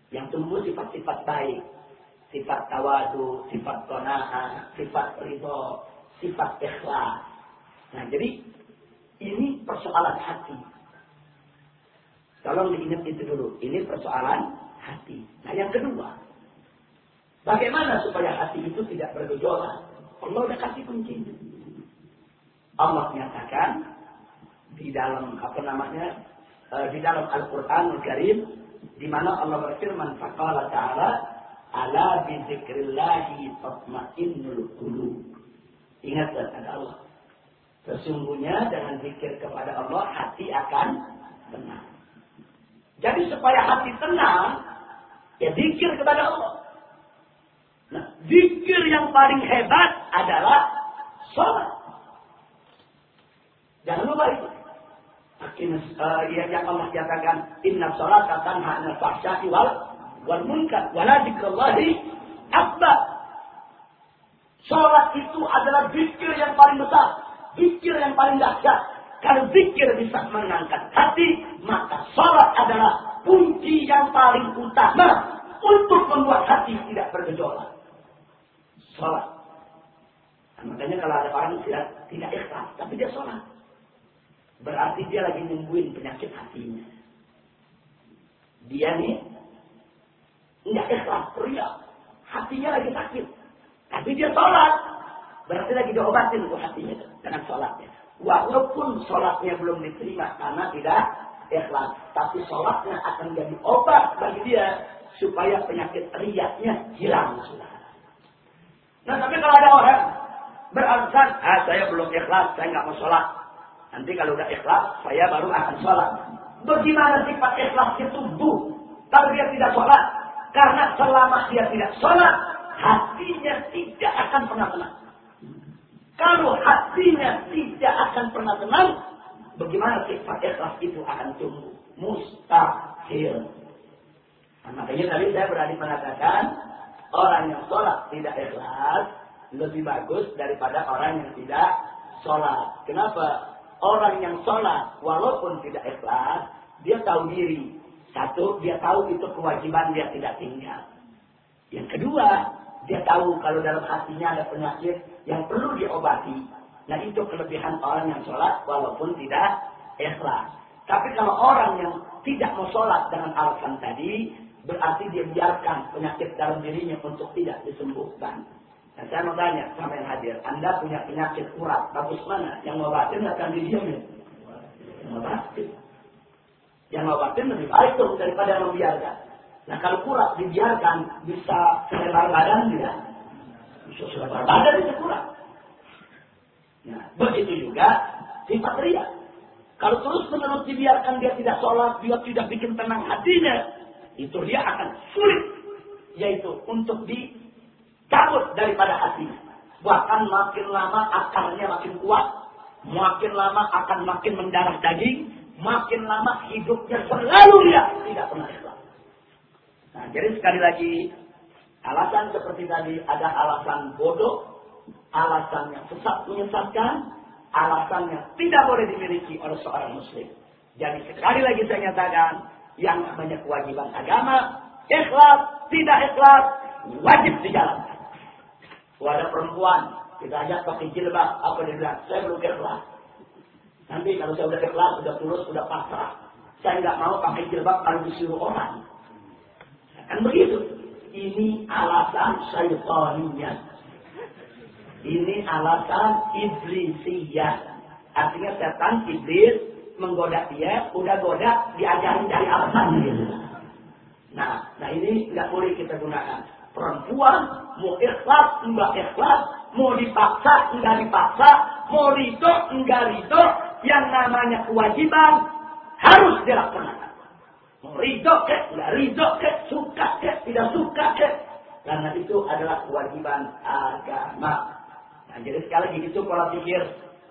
Yang tumbuh sifat-sifat baik, sifat tawadu, sifat kona'ah, sifat ridho, sifat ikhlas. Nah jadi ini persoalan hati. Tolong diingat itu dulu. Ini persoalan hati. Nah yang kedua, bagaimana supaya hati itu tidak bergejolak? Allah udah kasih kunci. Allah menyatakan di dalam apa namanya uh, di dalam Al-Qur'an Al-Karim di mana Allah berfirman faqala ta'ala ala bi dzikrillah tatma'innul qulub. Ingat ada Allah. Sesungguhnya dengan zikir kepada Allah hati akan tenang. Jadi supaya hati tenang, ya zikir kepada Allah. Nah, zikir yang paling hebat adalah sholat. Jangan lupa itu. Uh, yang Allah katakan inna salata tanha 'anil fahsya'i wal wal munkar wala dzikrallahi akbar. Salat itu adalah zikir yang paling besar, zikir yang paling dahsyat. Kalau zikir bisa menangkat hati, maka salat adalah kunci yang paling utama untuk membuat hati tidak bergejolak. Salat. Nah, makanya kalau ada orang tidak tidak ikhlas, tapi dia sholat. Berarti dia lagi nungguin penyakit hatinya. Dia nih nggak ikhlas, ria. Hatinya lagi sakit. Tapi dia sholat. Berarti lagi diobatin tuh hatinya dengan sholatnya. Walaupun sholatnya belum diterima karena tidak ikhlas. Tapi sholatnya akan jadi obat bagi dia. Supaya penyakit riaknya hilang. Nah tapi kalau ada orang beralasan, ah saya belum ikhlas, saya nggak mau sholat. Nanti kalau udah ikhlas, saya baru akan sholat. Bagaimana sifat ikhlasnya tumbuh kalau dia tidak sholat? Karena selama dia tidak sholat, hatinya tidak akan pernah tenang. Kalau hatinya tidak akan pernah tenang, bagaimana sifat ikhlas itu akan tumbuh? Mustahil. Nah, makanya tadi saya berani mengatakan, orang yang sholat tidak ikhlas, lebih bagus daripada orang yang tidak sholat. Kenapa? Orang yang sholat, walaupun tidak ikhlas, dia tahu diri. Satu, dia tahu itu kewajiban dia tidak tinggal. Yang kedua, dia tahu kalau dalam hatinya ada penyakit yang perlu diobati. Nah itu kelebihan orang yang sholat walaupun tidak ikhlas. Tapi kalau orang yang tidak mau sholat dengan alasan tadi, berarti dia biarkan penyakit dalam dirinya untuk tidak disembuhkan. Nah, saya mau tanya sama yang hadir, Anda punya penyakit urat, bagus mana? Yang ngobatin akan didiamin. Ngobatin. Yang ngobatin lebih baik tuh daripada yang membiarkan. Nah kalau urat dibiarkan bisa selebar badan dia. Bisa selebar badan bisa kurang. Nah, begitu juga sifat ria. Kalau terus menerus dibiarkan dia tidak sholat, dia tidak bikin tenang hatinya, itu dia akan sulit. Yaitu untuk di cabut daripada hati. Bahkan makin lama akarnya makin kuat, makin lama akan makin mendarah daging, makin lama hidupnya selalu dia tidak pernah ikhlas. Nah, jadi sekali lagi alasan seperti tadi ada alasan bodoh, alasan yang sesat menyesatkan, alasan yang tidak boleh dimiliki oleh seorang muslim. Jadi sekali lagi saya nyatakan yang namanya kewajiban agama, ikhlas, tidak ikhlas, wajib dijalankan. Ada perempuan kita ajak pakai jilbab, apa dia bilang? Saya belum ikhlas. Nanti kalau saya udah ikhlas, sudah tulus, sudah pasrah, saya nggak mau pakai jilbab kalau disuruh orang. Kan begitu. Ini alasan syaitaniyah. Ini alasan iblisiyah. Artinya setan iblis menggoda dia, udah goda, diajarin dari alasan gitu. Nah, nah ini nggak boleh kita gunakan. Perempuan mau ikhlas, enggak ikhlas, mau dipaksa, enggak dipaksa, mau ridho, enggak ridho, yang namanya kewajiban harus dilaksanakan. Ridho ke, nggak ridho ke, suka ke, tidak suka ke. Karena itu adalah kewajiban agama. Nah, jadi sekali lagi itu pola pikir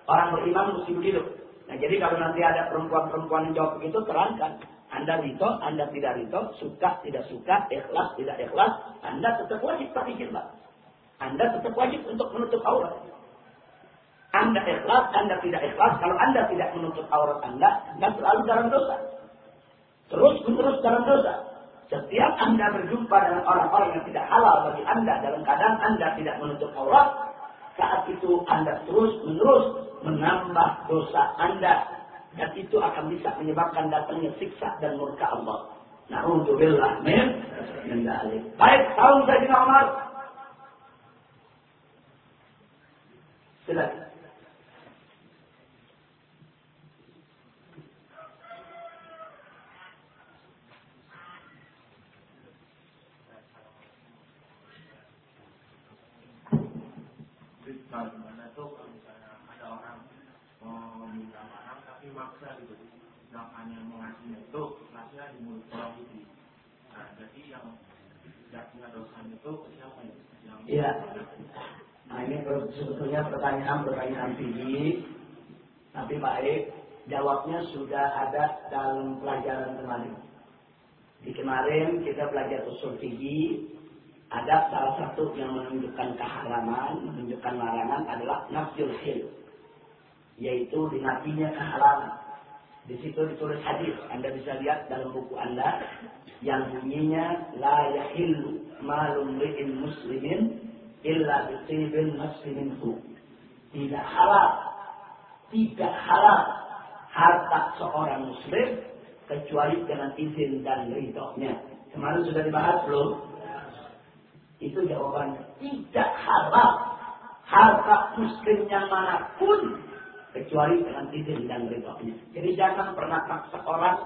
orang beriman mesti begitu. Nah, jadi kalau nanti ada perempuan-perempuan yang jawab begitu, terangkan. Anda ridho, Anda tidak ridho, suka, tidak suka, ikhlas, tidak ikhlas, Anda tetap wajib pakai jilbab. Anda tetap wajib untuk menutup aurat. Anda ikhlas, Anda tidak ikhlas, kalau Anda tidak menutup aurat Anda, Anda selalu dalam dosa terus menerus dalam dosa. Setiap Anda berjumpa dengan orang-orang yang tidak halal bagi Anda dalam keadaan Anda tidak menutup aurat, saat itu Anda terus menerus menambah dosa Anda dan itu akan bisa menyebabkan datangnya siksa dan murka Allah. Na'udzubillah min min Baik, tahun Sayyidina Umar. Silakan. Hanya mengasihnya itu ngasihnya di mulut orang itu. Nah, jadi yang tidak punya dosa itu siapa ya? Yang Iya. Nah ini sebetulnya pertanyaan-pertanyaan tinggi, tapi baik. Jawabnya sudah ada dalam pelajaran kemarin. Di kemarin kita belajar usul tinggi, ada salah satu yang menunjukkan keharaman, menunjukkan larangan adalah nafsul hil. Yaitu dinatinya keharaman. Di situ ditulis hadis. Anda bisa lihat dalam buku Anda yang bunyinya la yahillu malum li'in muslimin illa bitibin musliminhu. Tidak halal. Tidak halal harta seorang muslim kecuali dengan izin dan ridhonya. Kemarin sudah dibahas belum? Itu jawabannya. Tidak halal harta muslim yang mana pun kecuali dengan izin dan ridhonya. Jadi jangan pernah paksa orang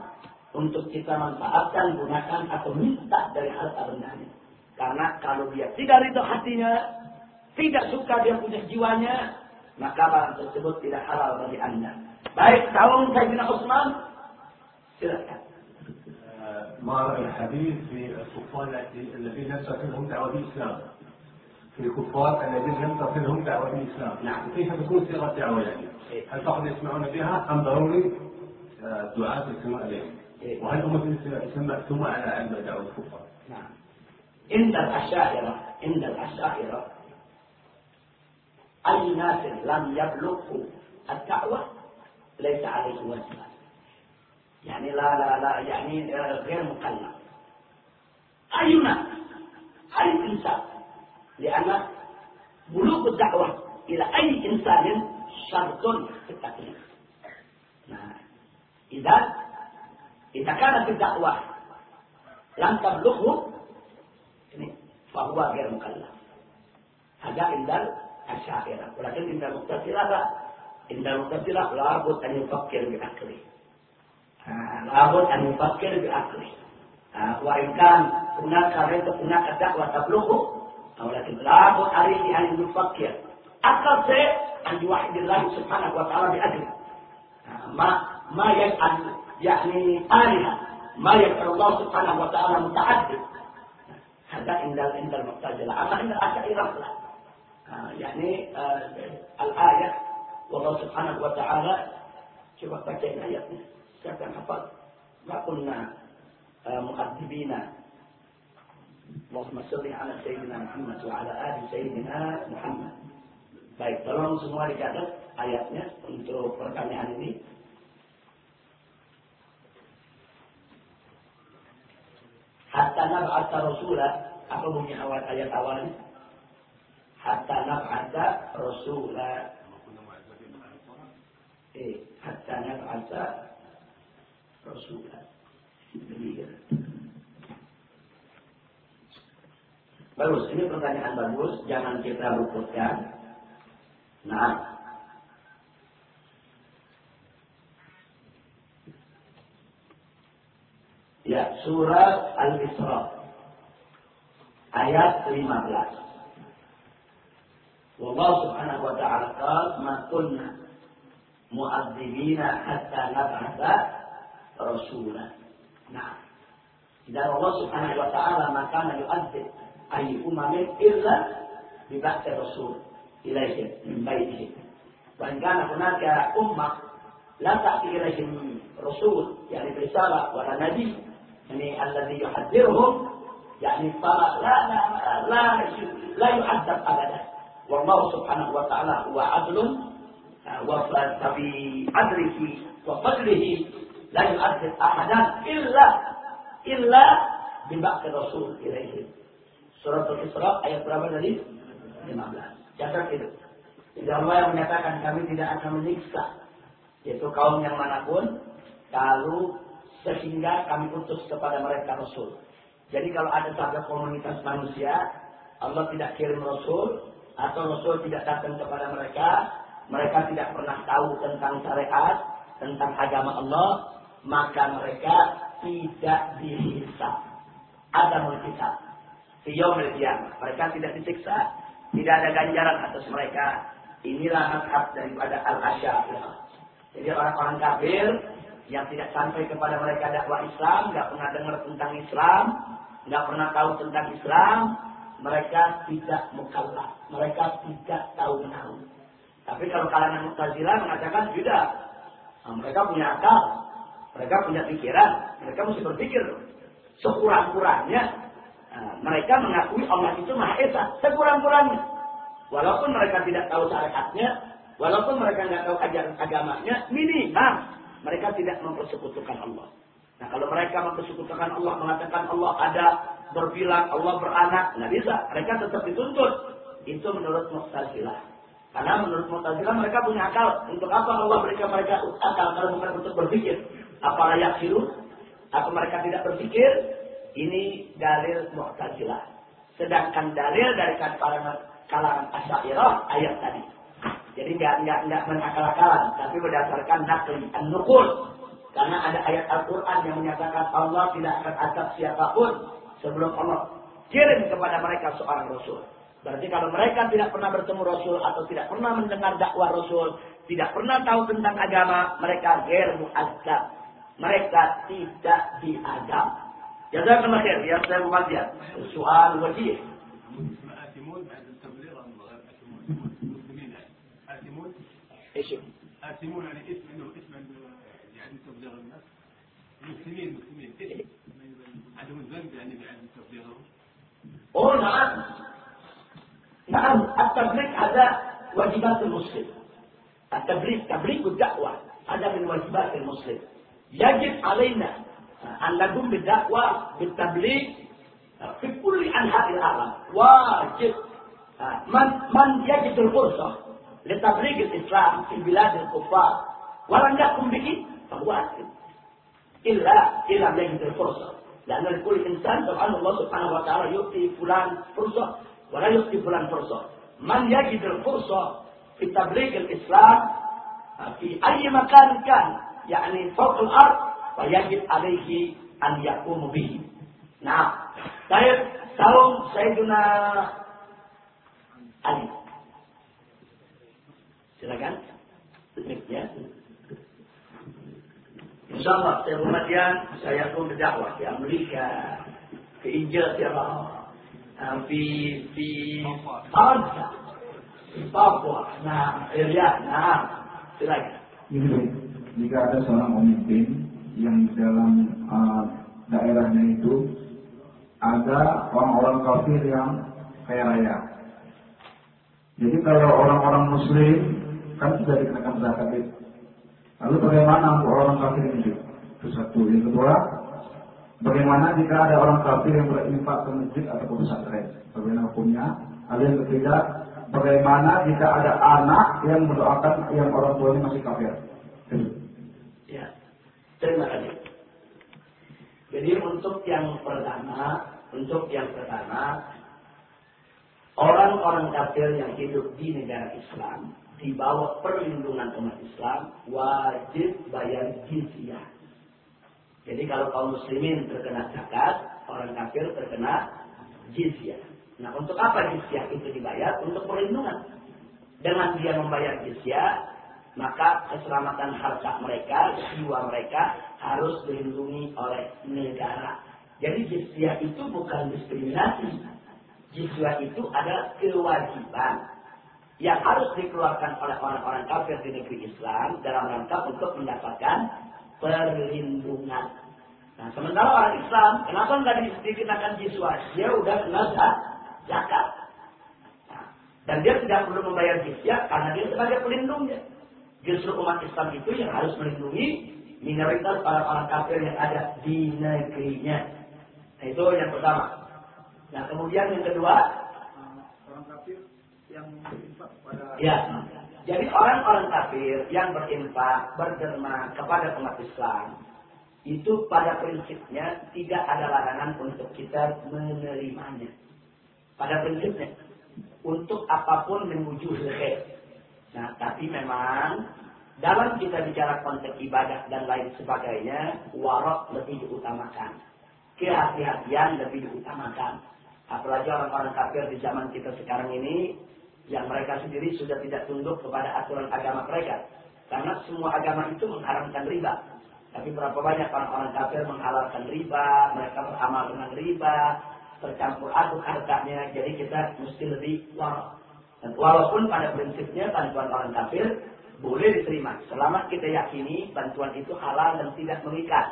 untuk kita manfaatkan, gunakan atau minta dari harta bendanya. Karena kalau dia tidak ridho hatinya, tidak suka dia punya jiwanya, maka barang tersebut tidak halal bagi anda. Baik, tahun Sayyidina Utsman, silakan. ما الحديث في الكفار الذين ليس لهم دعوه بالاسلام في الكفار الذين لم تصلهم دعوة بالاسلام نعم. كيف تكون صيغة دعوه يعني؟ هل فقط يسمعون بها أم ضروري دعاة السماء اليهم؟ وهل أمة الإسلام مأثومة على علم دعوة الكفار؟ نعم. عند الأشاعرة عند الأشاعرة أي ناس لم يبلغه الدعوة ليس عليه وزن يعني لا لا لا يعني غير مكلف أي ناس أي إنسان لأن بلوغ الدعوة إلى أي إنسان شرط في التكليف nah, إذا إذا كانت الدعوة لم تبلغه فهو غير مكلف هذا عند الأشاعرة ولكن عند المعتزلة لا عند المعتزلة لابد أن يفكر بعقله لابد أن يفكر بعقله وإن كان هناك هناك دعوة تبلغه ولكن لابد عليه أن يفكر أقل شيء أن يوحد الله سبحانه وتعالى بأجله ما ما يجعل يعني آلهة ما يجعل الله سبحانه وتعالى متعدد هذا عند عند المعتزلة أما عند الأشاعرة لا يعني آه الآية والله سبحانه وتعالى شوف bacain ayatnya siapa yang hafal ما كنا آه Allahumma salli ala Sayyidina Muhammad wa ala ali Sayyidina Muhammad. Baik, tolong semua dicatat ayatnya untuk pertanyaan ini. Hatta nab'ata rasulah, apa bunyi awal ayat awalnya? Hatta nab'ata rasulah. Eh, hatta nab'ata rasulah. Demikian. Bagus, ini pertanyaan bagus, jangan kita luputkan. Nah, ya surat Al-Isra ayat 15. Wallah subhanahu wa ta'ala qala ma kunna mu'adzibina hatta nab'atha rasulah. Nah, dan Allah subhanahu wa ta'ala maka yu'adzib أي أمم إلا ببعث الرسول إليهم من بيتهم وإن كان هناك أمة لا تأتي إليهم رسول يعني رسالة ولا نبي يعني الذي يحذرهم يعني لا لا لا, لا يعذب أبدا. والله سبحانه وتعالى هو عدل وبعدله وفضله لا يعذب أحدا إلا إلا ببعث الرسول إليهم. Surat Al-Isra ayat berapa tadi? 15. Catat itu. Jadi Allah yang menyatakan kami tidak akan menyiksa. Yaitu kaum yang mana pun. Kalau sehingga kami utus kepada mereka Rasul. Jadi kalau ada satu komunitas manusia. Allah tidak kirim Rasul. Atau Rasul tidak datang kepada mereka. Mereka tidak pernah tahu tentang syariat. Tentang agama Allah. Maka mereka tidak dihisap. Ada menghisap Fiyomil Mereka tidak disiksa. Tidak ada ganjaran atas mereka. Inilah mazhab daripada Al-Asy'ariyah. Jadi orang-orang kafir yang tidak sampai kepada mereka dakwah Islam, nggak pernah dengar tentang Islam, nggak pernah tahu tentang Islam, mereka tidak mukallaf, mereka tidak tahu menahu. Tapi kalau kalangan Mu'tazilah mengatakan tidak, nah, mereka punya akal, mereka punya pikiran, mereka mesti berpikir sekurang-kurangnya Mereka mengakui Allah itu Maha Esa sekurang-kurangnya. Walaupun mereka tidak tahu syariatnya, walaupun mereka tidak tahu ajaran agamanya, minimal mereka tidak mempersekutukan Allah. Nah kalau mereka mempersekutukan Allah, mengatakan Allah ada, berbilang, Allah beranak, nggak bisa. Mereka tetap dituntut. Itu menurut Mu'tazilah. Karena menurut Mu'tazilah mereka punya akal. Untuk apa Allah berikan mereka akal kalau bukan untuk berpikir? Apa layak siru? Apa mereka tidak berpikir? Ini dalil Mu'tazilah. Sedangkan dalil dari kalangan Asy'ariyah ayat tadi. Jadi nggak nggak nggak menakal-akalan, tapi berdasarkan nakli an-nukul. Karena ada ayat Al-Quran yang menyatakan Allah tidak akan azab siapa pun sebelum Allah kirim kepada mereka seorang Rasul. Berarti kalau mereka tidak pernah bertemu Rasul atau tidak pernah mendengar dakwah Rasul, tidak pernah tahu tentang agama, mereka ger mu'adzab. Mereka tidak diadab. جزاك الله خير. يا أستاذ مبدع السؤال وجيه. آثمون بعد التبليغ غير آثمون آثمون إيش؟ آثمون يعني اسم إنه اسم يعني تبليغ الناس. مسلمين مسلمين اسم. عدم الذنب يعني بعدم تبليغهم. اوه نعم. نعم التبليغ هذا واجبات المسلم. التبليغ تبليغ الدعوة هذا من واجبات المسلم. يجب علينا أن نقوم بالدعوة بالتبليغ في كل أنحاء العالم واجب من من يجد الفرصة لتبليغ الإسلام في بلاد الكفار ولم يقم به فهو أسلم إلا إذا لم يجد الفرصة لأن لكل إنسان سبحان الله سبحانه وتعالى يؤتي فلان فرصة ولا يؤتي فلان فرصة من يجد الفرصة في تبليغ الإسلام في أي مكان كان يعني فوق الأرض wajib alaihi an yakumu bihi. Nah, saya tahu Sayyidina Ali. Silakan. Ya. Insya Allah, saya kemudian saya pun berdakwah di Amerika, ke Inggris, di di Faransa, di Papua, nah, Irian, nah, silakan. Jika ada seorang pemimpin yang dalam uh, daerahnya itu ada orang-orang kafir yang kaya raya. Jadi kalau orang-orang muslim kan sudah dikenakan zakat itu. Lalu bagaimana untuk orang kafir ini? Itu satu. Yang kedua, bagaimana jika ada orang kafir yang berinfak ke masjid atau ke pesantren? Bagaimana hukumnya? Lalu yang ketiga, bagaimana jika ada anak yang mendoakan yang orang tuanya masih kafir? Terima kasih. Jadi untuk yang pertama, untuk yang pertama, orang-orang kafir yang hidup di negara Islam, di bawah perlindungan umat Islam, wajib bayar jizyah. Jadi kalau kaum muslimin terkena zakat, orang kafir terkena jizyah. Nah, untuk apa jizyah itu dibayar? Untuk perlindungan. Dengan dia membayar jizyah, maka keselamatan harta mereka, jiwa mereka harus dilindungi oleh negara. Jadi jizyah itu bukan diskriminasi. Jizyah itu adalah kewajiban yang harus dikeluarkan oleh orang-orang kafir di negeri Islam dalam rangka untuk mendapatkan perlindungan. Nah, sementara orang Islam, kenapa nggak dikenakan jizyah? Dia udah kena zakat. Nah, dan dia tidak perlu membayar jizyah karena dia sebagai pelindungnya. Justru umat Islam itu yang harus melindungi minoritas orang-orang kafir yang ada di negerinya. Nah, itu yang pertama. Nah, kemudian yang kedua, orang kafir yang berinfak pada ya, jadi orang-orang kafir yang berinfak, berderma kepada umat Islam, itu pada prinsipnya tidak ada larangan untuk kita menerimanya. Pada prinsipnya, untuk apa pun menuju khair. Nah, tapi memang dalam kita bicara konteks ibadah dan lain sebagainya, warok lebih diutamakan. Kehati-hatian lebih diutamakan. Apalagi orang-orang kafir di zaman kita sekarang ini, yang mereka sendiri sudah tidak tunduk kepada aturan agama mereka. Karena semua agama itu mengharamkan riba. Tapi berapa banyak orang-orang kafir menghalalkan riba, mereka beramal dengan riba, tercampur aduk hartanya, jadi kita mesti lebih warok. Dan walaupun pada prinsipnya bantuan orang kafir boleh diterima. Selama kita yakini bantuan itu halal dan tidak mengikat.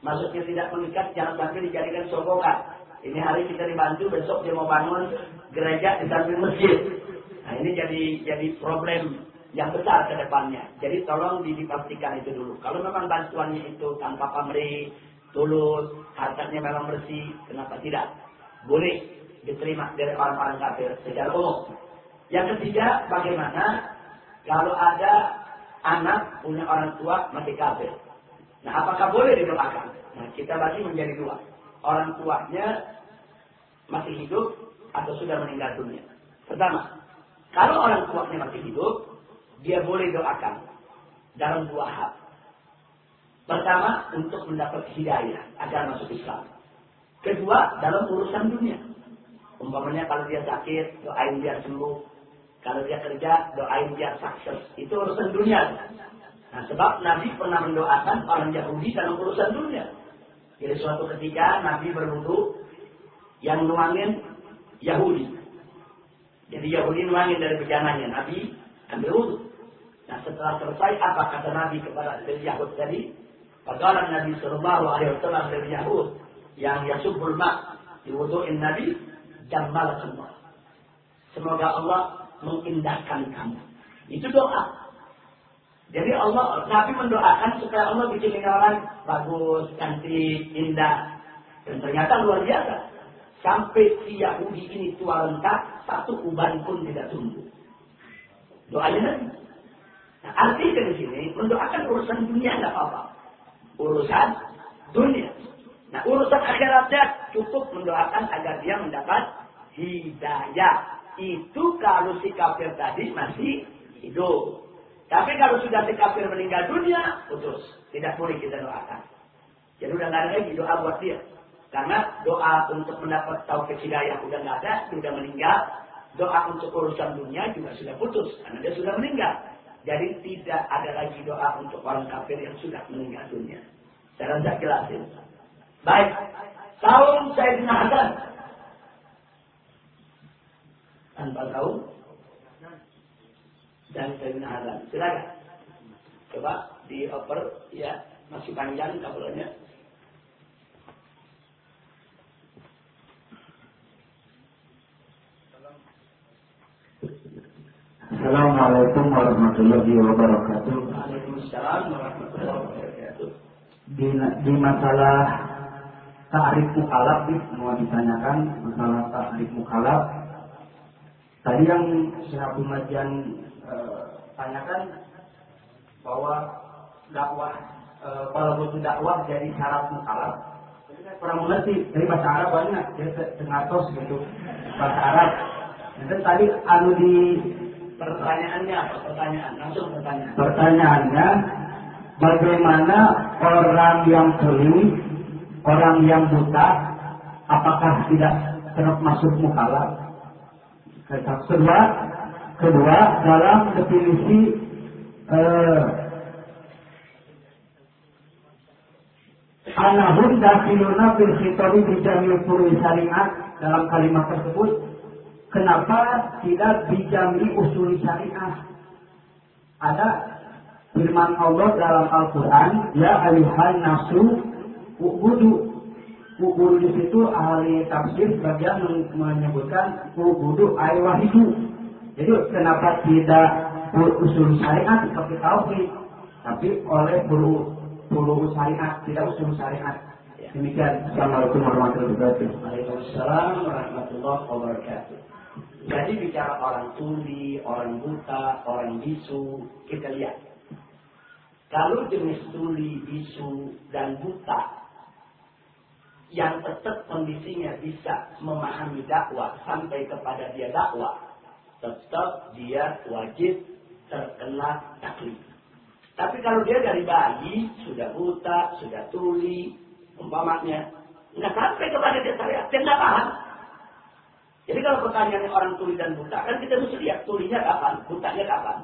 Maksudnya tidak mengikat jangan sampai dijadikan sokongan. Ini hari kita dibantu, besok dia mau bangun gereja di samping masjid. Nah ini jadi jadi problem yang besar ke depannya. Jadi tolong dipastikan itu dulu. Kalau memang bantuannya itu tanpa pamrih, tulus, hartanya memang bersih, kenapa tidak? Boleh diterima dari orang-orang kafir secara umum. Yang ketiga, bagaimana kalau ada anak punya orang tua masih kafir. Nah, apakah boleh didoakan? Nah, kita bagi menjadi dua. Orang tuanya masih hidup atau sudah meninggal dunia. Pertama, kalau orang tuanya masih hidup, dia boleh doakan dalam dua hal. Pertama, untuk mendapat hidayah agar masuk Islam. Kedua, dalam urusan dunia. Umpamanya kalau dia sakit, doain dia sembuh. Kalau dia kerja, doain dia sukses. Itu urusan dunia. Nah, sebab Nabi pernah mendoakan orang Yahudi dalam urusan dunia. Jadi suatu ketika Nabi berwudu yang nuangin Yahudi. Jadi Yahudi nuangin dari bejananya. Nabi ambil wudu. Nah setelah selesai apa kata Nabi kepada Yahud tadi? Pagalan Nabi Sallallahu Alaihi Wasallam dari Yahud yang yasubul ma diwuduin Nabi jamal semua. Semoga Allah mengindahkan kamu. Itu doa. Jadi Allah, Nabi mendoakan supaya Allah bikin orang bagus, cantik, indah. Dan ternyata luar biasa. Sampai si Yahudi ini tua rentak, satu uban pun tidak tumbuh. Doanya Nabi. Nah, artinya di sini, mendoakan urusan dunia tidak apa-apa. Urusan dunia. Nah, urusan akhiratnya cukup mendoakan agar dia mendapat hidayah itu kalau si kafir tadi masih hidup. Tapi kalau sudah si kafir meninggal dunia, putus. Tidak boleh kita doakan. Jadi udah nggak ada lagi doa buat dia. Karena doa untuk mendapat taufik hidayah udah nggak ada, sudah meninggal. Doa untuk urusan dunia juga sudah putus karena dia sudah meninggal. Jadi tidak ada lagi doa untuk orang kafir yang sudah meninggal dunia. Saya rasa jelasin. Baik. Tahun saya Hasan tanpa tahu dan Sayyidina Hasan. Silakan. Coba dioper ya masih panjang kabelnya. Assalamualaikum warahmatullahi wabarakatuh. Waalaikumsalam warahmatullahi wabarakatuh. Di, di masalah ta'rif mukalaf mau ditanyakan masalah ta'rif mukalaf Tadi yang Syekh Abdul Majian eh, tanyakan bahwa dakwah eh, kalau butuh dakwah jadi syarat mukalaf. Jadi saya kurang mengerti. Dari bahasa Arab banyak, dia tengatos gitu bahasa Arab. Nanti tadi anu di pertanyaannya apa? Pertanyaan langsung pertanyaan. Pertanyaannya bagaimana orang yang tuli, orang yang buta, apakah tidak termasuk mukalaf? Kedua, kedua dalam definisi eh, anahun dakhiluna fil khitabi bijamil furui syariat. Dalam kalimat tersebut kenapa tidak bijami usul syariah? Ada firman Allah dalam Al-Quran ya ayuhan nasu ubudu Ubudu di situ ahli tafsir sebagian menyebutkan ubudu ay wahidu. Jadi kenapa tidak usul syariat seperti tauhid, tapi oleh bulu bulu syariat tidak usul syariat. Demikian. Assalamualaikum warahmatullahi wabarakatuh. Waalaikumsalam warahmatullahi wabarakatuh. Jadi bicara orang tuli, orang buta, orang bisu, kita lihat. Kalau jenis tuli, bisu, dan buta yang tetap kondisinya bisa memahami dakwah sampai kepada dia dakwah, tetap dia wajib terkena taklif. Tapi kalau dia dari bayi sudah buta, sudah tuli, umpamanya nggak sampai kepada dia syariat, dia nggak paham. Jadi kalau pertanyaannya orang tuli dan buta, kan kita mesti lihat tulinya kapan, butanya kapan.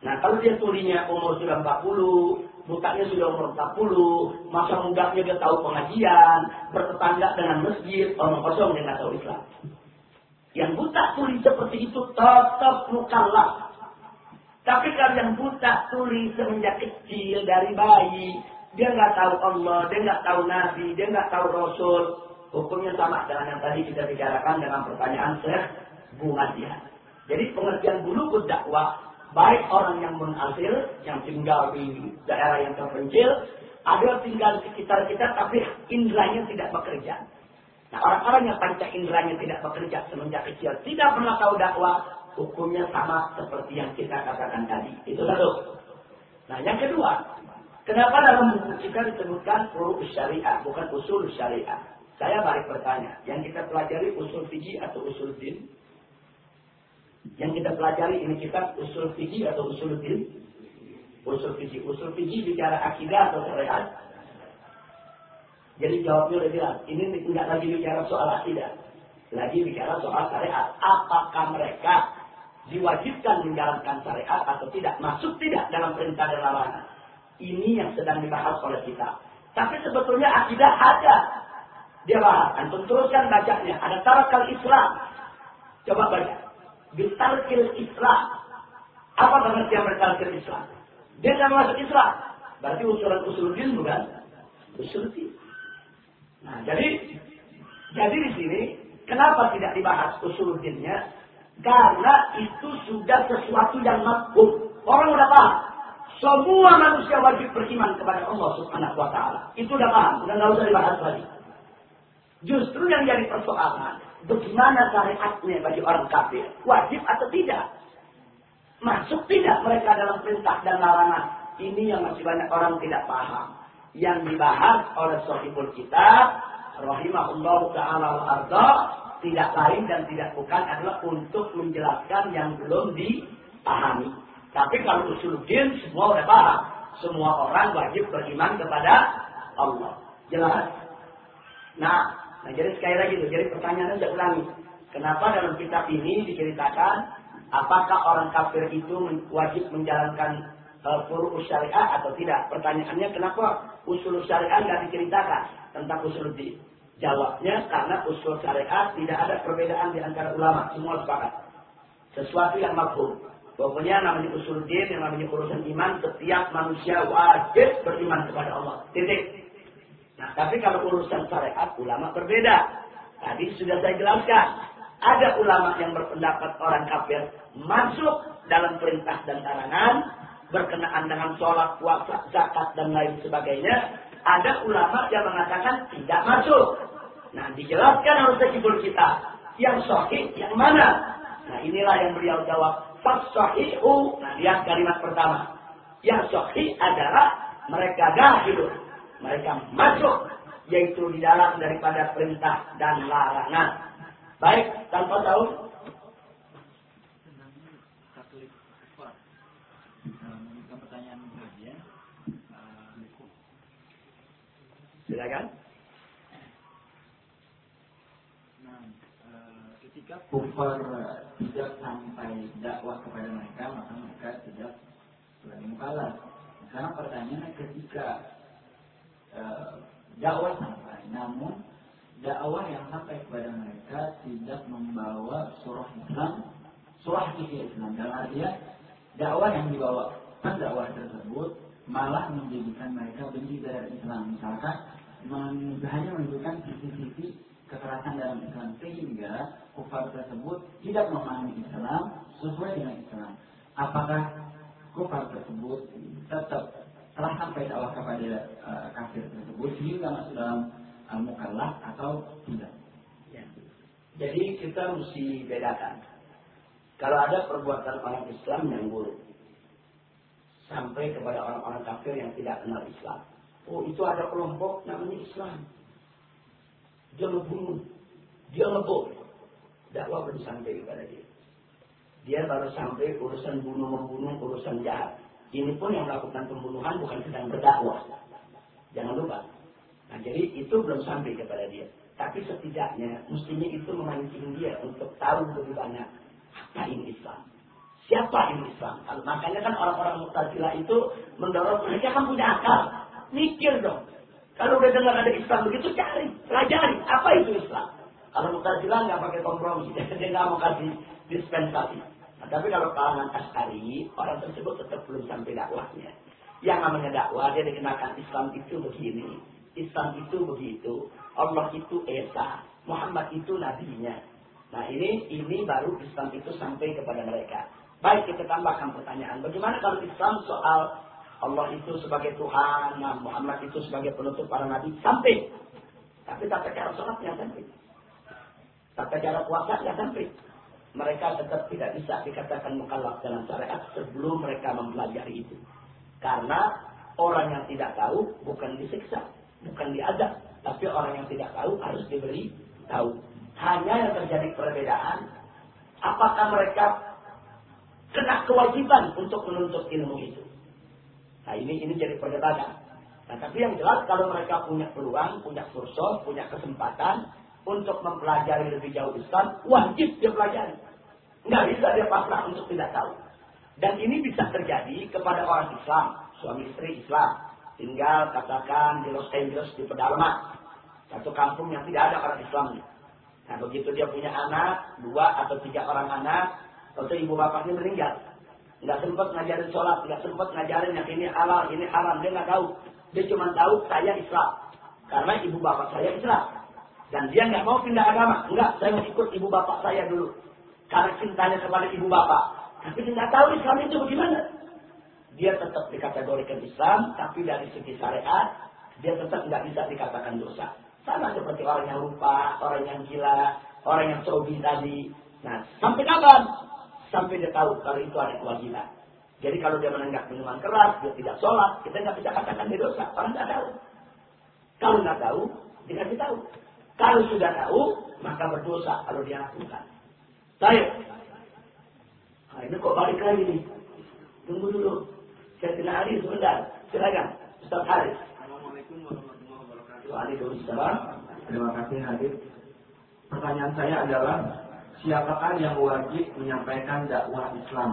Nah kalau dia tulinya umur sudah 40, butanya sudah umur 40, masa mudanya dia tahu pengajian, bertetangga dengan masjid, orang kosong dia nggak tahu Islam. Yang buta tuli seperti itu tetap mukallaf. Tapi kalau yang buta tuli semenjak kecil dari bayi, dia nggak tahu Allah, dia nggak tahu Nabi, dia nggak tahu Rasul, hukumnya sama dengan yang tadi kita bicarakan dengan pertanyaan Syekh Bungadia. Jadi pengertian bulu dakwah baik orang yang menasir, yang tinggal di daerah yang terpencil, ada tinggal di sekitar kita tapi indranya tidak bekerja. Nah orang-orang yang panca indranya tidak bekerja semenjak kecil, tidak pernah tahu dakwah, hukumnya sama seperti yang kita katakan tadi. Itu satu. Nah yang kedua, kenapa dalam buku kita disebutkan furu syariah, bukan usul syariah? Saya balik bertanya, yang kita pelajari usul fikih atau usul din? Yang kita pelajari ini kita usul fikih atau usul din? Usul fikih. Usul fikih bicara akidah atau syariat? Jadi jawabnya udah bilang, ini tidak lagi bicara soal akidah. Lagi bicara soal syariat. Apakah mereka diwajibkan menjalankan syariat atau tidak? Masuk tidak dalam perintah dan larangan? Ini yang sedang dibahas oleh kita. Tapi sebetulnya akidah ada dia bahas. Antum teruskan bacanya. Ada tarakal Islam. Coba baca. Bitarkil Islam. Apa pengertian bertarkil Islam? Dia tidak masuk Islam. Berarti usulan usul din bukan? Usul din. Nah, jadi jadi di sini kenapa tidak dibahas usul dinnya? Karena itu sudah sesuatu yang makbul. Orang udah paham. Semua manusia wajib beriman kepada Allah Subhanahu wa taala. Itu udah paham, udah nggak usah dibahas lagi. Justru yang jadi persoalan, bagaimana syariatnya bagi orang kafir? Wajib atau tidak? Masuk tidak mereka dalam perintah dan larangan? Ini yang masih banyak orang tidak paham. Yang dibahas oleh Sohibul Kitab, rahimahullah ta'ala al tidak lain dan tidak bukan adalah untuk menjelaskan yang belum dipahami. Tapi kalau usuluddin semua sudah paham. Semua orang wajib beriman kepada Allah. Jelas? Nah, Nah jadi sekali lagi itu, jadi pertanyaannya saya ulangi. Kenapa dalam kitab ini diceritakan apakah orang kafir itu wajib menjalankan uh, furu syariah atau tidak? Pertanyaannya kenapa usul syariah tidak diceritakan tentang usul di Jawabnya karena usul syariat tidak ada perbedaan di antara ulama, semua sepakat. Sesuatu yang makhluk. Pokoknya namanya usul din, yang namanya urusan iman, setiap manusia wajib beriman kepada Allah. Titik. Nah, tapi kalau urusan syariat ulama berbeda. Tadi sudah saya jelaskan. Ada ulama yang berpendapat orang kafir masuk dalam perintah dan larangan berkenaan dengan sholat, puasa, zakat dan lain sebagainya. Ada ulama yang mengatakan tidak masuk. Nah, dijelaskan harus kibul kita. Yang sahih yang mana? Nah inilah yang beliau jawab. Fasahihu. Nah lihat kalimat pertama. Yang sahih adalah mereka dahil. Mereka masuk. Yaitu di dalam daripada perintah dan larangan. Baik, tanpa tahu. Silakan. Nah, ketika kufar tidak sampai dakwah kepada mereka, maka mereka tidak lagi mukalah. Sekarang pertanyaannya ketika dakwah sampai, namun dakwah yang sampai kepada mereka tidak membawa surah Islam, surah kiki Islam dalam artian dakwah yang dibawa dakwah tersebut malah menjadikan mereka benci terhadap Islam. Misalkan hanya menunjukkan sisi-sisi kekerasan dalam Islam sehingga kufar tersebut tidak memahami Islam sesuai dengan Islam. Apakah kufar tersebut tetap telah sampai dakwah kepada uh, kafir tersebut sehingga masuk dalam uh, mukallaf atau tidak? Ya. Jadi kita mesti bedakan. Kalau ada perbuatan orang Islam yang buruk, sampai kepada orang-orang kafir yang tidak kenal Islam. Oh itu ada kelompok namanya Islam. Dia membunuh, dia ngebom. Dakwah belum sampai kepada dia. Dia baru sampai urusan bunuh membunuh, urusan jahat. Ini pun yang melakukan pembunuhan bukan sedang berdakwah. Jangan lupa. Nah jadi itu belum sampai kepada dia. Tapi setidaknya mestinya itu memancing dia untuk tahu lebih banyak apa ini Islam. Siapa ini Islam? Makanya kan orang-orang Mu'tazilah itu mendorong mereka kan punya akal. Mikir dong. Kalau udah dengar ada Islam begitu cari, pelajari apa itu Islam. Kalau Mu'tazilah nggak pakai kompromi, dia nggak mau kasih dispensasi. Tapi kalau kalangan Askari, orang tersebut tetap belum sampai dakwahnya. Yang namanya dakwah, dia dikenakan Islam itu begini, Islam itu begitu, Allah itu Esa, Muhammad itu nabinya. Nah ini ini baru Islam itu sampai kepada mereka. Baik kita tambahkan pertanyaan. Bagaimana kalau Islam soal Allah itu sebagai Tuhan, nah Muhammad itu sebagai penutup para nabi sampai. Tapi tata cara sholat sampai. Tata cara puasa yang sampai. Mereka tetap tidak bisa dikatakan mukallaf dalam syariat sebelum mereka mempelajari itu. Karena orang yang tidak tahu bukan disiksa, bukan diajak, tapi orang yang tidak tahu harus diberi tahu. Hanya yang terjadi perbedaan, apakah mereka kena kewajiban untuk menuntut ilmu itu. Nah ini ini jadi perdebatan. Nah tapi yang jelas kalau mereka punya peluang, punya kursus, punya kesempatan untuk mempelajari lebih jauh Islam, wajib dia pelajari. Nggak bisa dia pasrah untuk tidak tahu. Dan ini bisa terjadi kepada orang Islam, suami istri Islam. Tinggal katakan di Los Angeles, di pedalaman. Satu kampung yang tidak ada orang Islam. Nah begitu dia punya anak, dua atau tiga orang anak, Waktu ibu bapaknya meninggal. Nggak sempat ngajarin sholat, nggak sempat ngajarin yang ini halal, ini haram. Dia nggak tahu. Dia cuma tahu saya Islam. Karena ibu bapak saya Islam. Dan dia nggak mau pindah agama. Enggak, saya mau ikut ibu bapak saya dulu. Karena cintanya kepada ibu bapak. Tapi dia nggak tahu Islam itu bagaimana. Dia tetap dikategorikan Islam, tapi dari segi syariat, dia tetap nggak bisa dikatakan dosa. Sama seperti orang yang lupa, orang yang gila, orang yang cobi tadi. Nah, sampai kapan? sampai dia tahu kalau itu ada kewajiban. Jadi kalau dia menenggak minuman keras, dia tidak sholat, kita nggak bisa katakan dia dosa. Orang nggak tahu. Kalau nggak tahu, dikasih tahu. Kalau sudah tahu, maka berdosa kalau dia lakukan. Baik. Nah, ini kok balik lagi nih. Tunggu dulu. Saya kena hari sebentar. Silakan. Ustaz Haris. Assalamualaikum warahmatullahi wabarakatuh. Waalaikumsalam. Terima kasih Hadir. Pertanyaan saya adalah siapakah yang wajib menyampaikan dakwah Islam?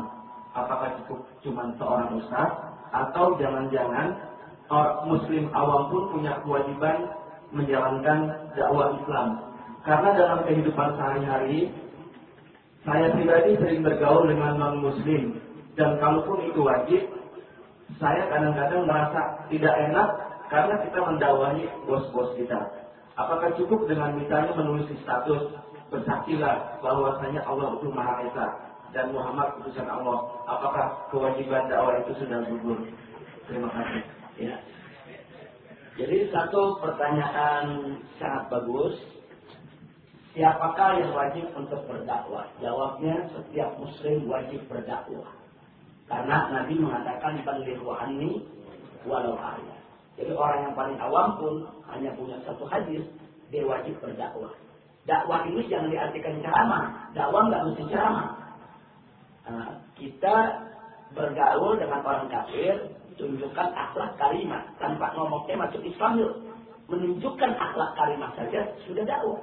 Apakah cukup cuma seorang ustaz atau jangan-jangan orang muslim awam pun punya kewajiban menjalankan dakwah Islam? Karena dalam kehidupan sehari-hari saya pribadi sering bergaul dengan non muslim dan kalaupun itu wajib saya kadang-kadang merasa tidak enak karena kita mendakwahi bos-bos kita. Apakah cukup dengan misalnya menulis status bersaksilah bahwasanya Allah itu Maha Esa dan Muhammad utusan Allah. Apakah kewajiban dakwah itu sudah gugur? Terima kasih. Ya. Jadi satu pertanyaan sangat bagus. siapakah yang wajib untuk berdakwah? Jawabnya setiap muslim wajib berdakwah. Karena Nabi mengatakan balighu anni walau ayat. Jadi orang yang paling awam pun hanya punya satu hadis, dia wajib berdakwah. Dakwah ini jangan diartikan ceramah. Dakwah nggak mesti ceramah. Nah, kita bergaul dengan orang kafir, tunjukkan akhlak kalimat tanpa ngomongnya masuk Islam yuk. Menunjukkan akhlak kalimat saja sudah dakwah.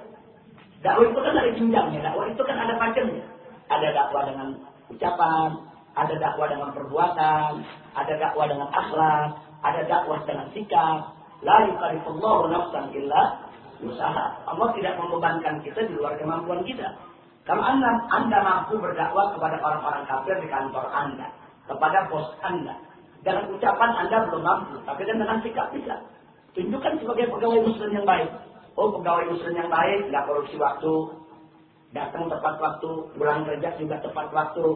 Dakwah itu kan ada jenjangnya, dakwah itu kan ada macamnya. Ada dakwah dengan ucapan, ada dakwah dengan perbuatan, ada dakwah dengan akhlak, ada dakwah dengan sikap. La yukalifullahu nafsan illa usaha. Allah tidak membebankan kita di luar kemampuan kita. Kalau anda, anda mampu berdakwah kepada orang-orang kafir di kantor anda, kepada bos anda, dengan ucapan anda belum mampu, tapi dengan sikap bisa. Tunjukkan sebagai pegawai muslim yang baik. Oh pegawai muslim yang baik, nggak korupsi waktu, datang tepat waktu, pulang kerja juga tepat waktu.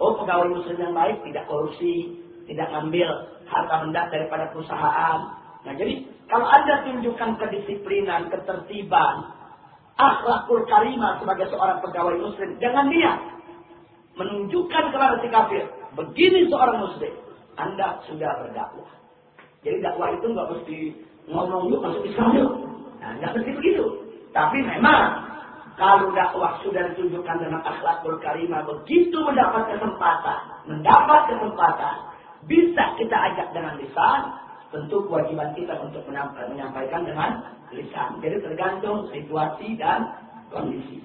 Oh pegawai muslim yang baik tidak korupsi, tidak ngambil harta benda daripada perusahaan. Nah jadi kalau Anda tunjukkan kedisiplinan, ketertiban, akhlakul karimah sebagai seorang pegawai muslim, jangan dia menunjukkan kepada si kafir, begini seorang muslim, Anda sudah berdakwah. Jadi dakwah itu nggak mesti ngomong yuk masuk Islam yuk. Nah, nggak mesti begitu. Tapi memang kalau dakwah sudah ditunjukkan dengan akhlakul karimah, begitu mendapat kesempatan, mendapat kesempatan, bisa kita ajak dengan lisan, tentu kewajiban kita untuk menyampaikan dengan lisan. Jadi tergantung situasi dan kondisi.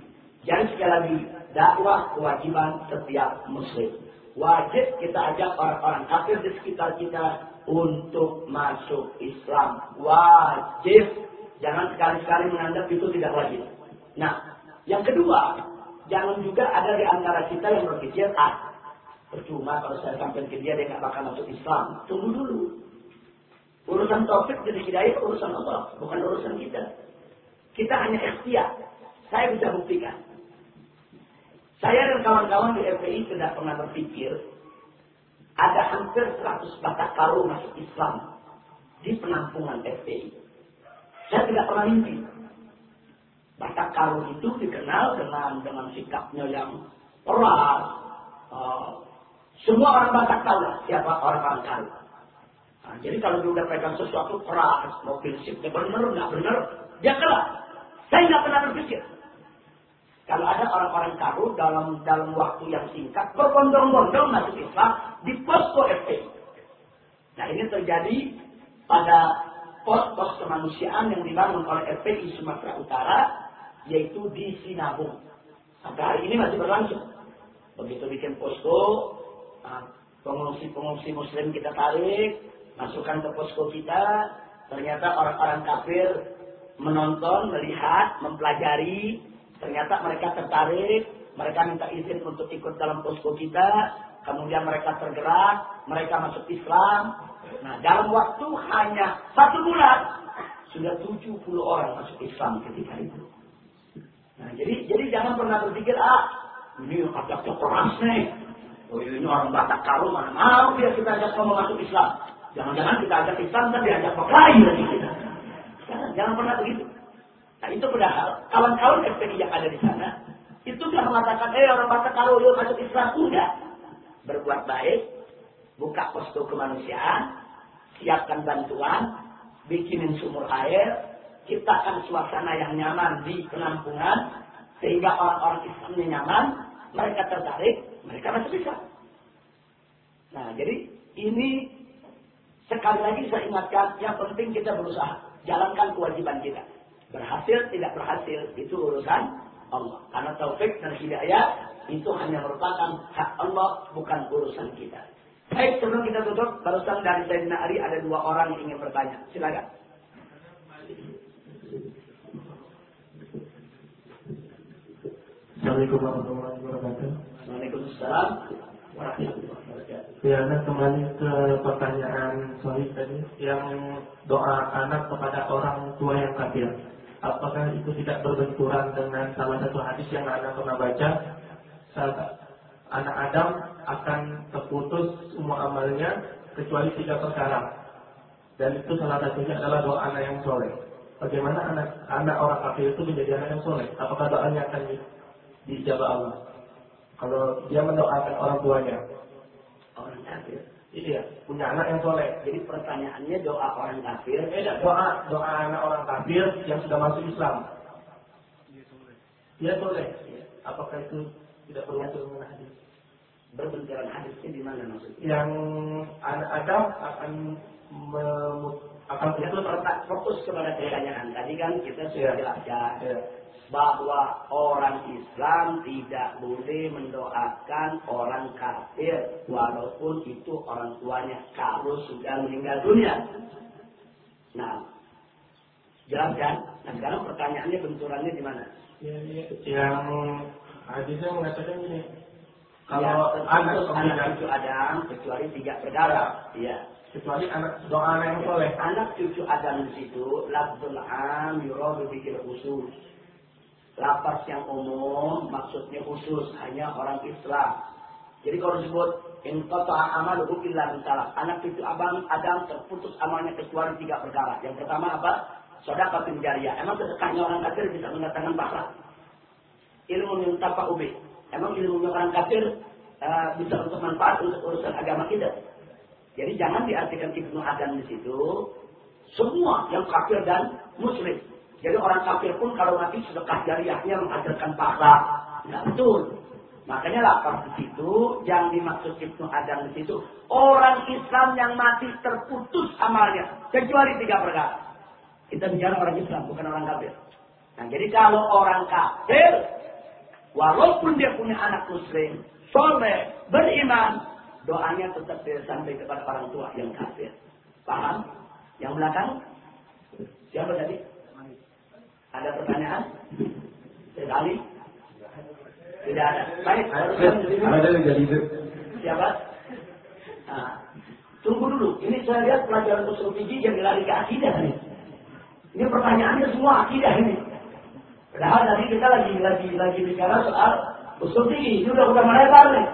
Jadi sekali lagi, dakwah kewajiban setiap muslim. Wajib kita ajak orang-orang kafir di sekitar kita untuk masuk Islam. Wajib. Jangan sekali-sekali menganggap itu tidak wajib. Nah, yang kedua, jangan juga ada di antara kita yang berpikir, ah, percuma kalau saya sampai ke dia, dia nggak bakal masuk Islam. Tunggu dulu. Urusan taufik dan hidayah urusan Allah, bukan urusan kita. Kita hanya ikhtiar. Saya bisa buktikan. Saya dan kawan-kawan di FPI tidak pernah berpikir ada hampir 100 batak karu masuk Islam di penampungan FPI. Saya tidak pernah mimpi. Batak karu itu dikenal dengan dengan sikapnya yang keras. Uh, semua orang Batak tahu siapa orang-orang karu. Nah, jadi kalau dia udah pegang sesuatu keras, mau prinsipnya benar, nggak benar, dia kalah. Saya nggak pernah berpikir. Kalau ada orang-orang karu dalam dalam waktu yang singkat berbondong-bondong masuk Islam di posko FPI. Nah ini terjadi pada pos-pos kemanusiaan yang dibangun oleh FPI Sumatera Utara, yaitu di Sinabung. Sampai hari ini masih berlangsung. Begitu bikin posko, nah, pengungsi-pengungsi Muslim kita tarik, masukkan ke posko kita, ternyata orang-orang kafir menonton, melihat, mempelajari, ternyata mereka tertarik, mereka minta izin untuk ikut dalam posko kita, kemudian mereka tergerak, mereka masuk Islam. Nah, dalam waktu hanya satu bulan, sudah 70 orang masuk Islam ketika itu. Nah, jadi jadi jangan pernah berpikir, ah, ini ada keras nih. Oh, ini orang Batak Karo mana mau dia kita ajak ngomong masuk Islam. Jangan-jangan kita ajak Islam kan diajak berkelahi lagi kita. Jangan pernah begitu. Nah itu padahal kawan-kawan FPI yang ada di sana itu sudah mengatakan, eh orang Batak kalau yuk masuk Islam udah berbuat baik, buka posko kemanusiaan, siapkan bantuan, bikinin sumur air, ciptakan suasana yang nyaman di penampungan sehingga orang-orang Islamnya nyaman, mereka tertarik, mereka masuk Islam. Nah, jadi ini Sekali lagi saya ingatkan, yang penting kita berusaha. Jalankan kewajiban kita. Berhasil, tidak berhasil, itu urusan Allah. Karena taufik dan hidayah itu hanya merupakan hak Allah, bukan urusan kita. Baik, sebelum kita tutup, barusan dari Sayyidina Ali ada dua orang yang ingin bertanya. Silakan. Assalamualaikum warahmatullahi wabarakatuh. Waalaikumsalam Ya, nah kembali ke pertanyaan Sohib tadi yang doa anak kepada orang tua yang kafir. Apakah itu tidak berbenturan dengan salah satu hadis yang Anda pernah baca? Saat anak Adam akan terputus semua amalnya kecuali tiga perkara. Dan itu salah satunya adalah doa anak yang soleh. bagaimana anak anak orang kafir itu menjadi anak yang soleh? Apakah doanya akan di, dijabah Allah? Kalau dia mendoakan orang tuanya, Orang kafir. Iya, punya anak yang soleh. Jadi pertanyaannya doa orang kafir. Beda doa doa anak orang kafir yang sudah masuk Islam. Dia soleh. Apakah itu tidak perlu masuk dengan hadis? Berbenturan hadisnya di mana maksudnya? Yang anak Adam akan memut- akan putus terletak fokus kepada pertanyaan. Tadi kan kita sudah Iya. jelaskan Ya. Bahwa orang Islam tidak boleh mendoakan orang kafir walaupun itu orang tuanya kalau sudah meninggal dunia. Nah, jelaskan. Nah sekarang pertanyaannya benturannya di mana? Ya, ya. Yang hadisnya mengatakan gini, Ya, kalau anak terputus anak kemudian cucu Adam kecuali tiga perkara. Iya. kecuali anak doa anak yang soleh. Anak cucu Adam di situ lafzul am yuradu bikil khusus. Lapas yang umum maksudnya khusus hanya orang Islam. Jadi kalau disebut inqata amaluhu illa min. Anak cucu abang Adam terputus amalnya kecuali tiga perkara. Yang pertama apa? Sedekah jariyah. Emang sedekahnya orang kafir bisa mendatangkan pahala? Ilmu yang tanpa ubi. Emang ilmu orang kafir eh, bisa untuk manfaat untuk urusan agama kita? Jadi jangan diartikan Ibnu Adam di situ semua yang kafir dan muslim. Jadi orang kafir pun kalau mati sedekah jariahnya menghasilkan pahala. Tidak betul. Makanya lapar di situ yang dimaksud Ibnu Adam di situ orang Islam yang mati terputus amalnya kecuali tiga perkara. Kita bicara orang Islam bukan orang kafir. Nah jadi kalau orang kafir walaupun dia punya anak muslim, soleh, beriman, doanya tetap tidak sampai kepada orang tua yang kafir. Paham? Yang belakang? Siapa tadi? Ada pertanyaan? Sekali? Tidak ada. Baik. Ada yang jadi itu. Siapa? Nah, tunggu dulu. Ini saya lihat pelajaran usul fikih jadi lari ke akidah nih. Ini pertanyaannya semua akidah ini. Padahal tadi kita lagi lagi lagi bicara soal usul fikih. Ini udah udah melebar nih.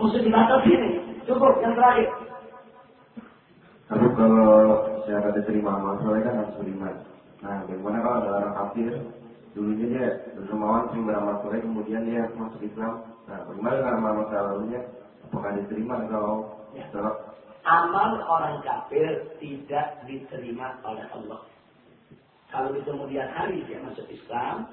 Mesti dibatas ini. Cukup yang terakhir. Tapi kalau secara diterima amal soleh kan harus beriman. Nah, bagaimana kalau ada orang kafir, dulunya dia dermawan sering beramal soleh, kemudian dia masuk Islam. Nah, bagaimana dengan amal masa lalunya? Apakah diterima atau Ya. setelah Amal orang kafir tidak diterima oleh Allah. Kalau di kemudian hari dia masuk Islam,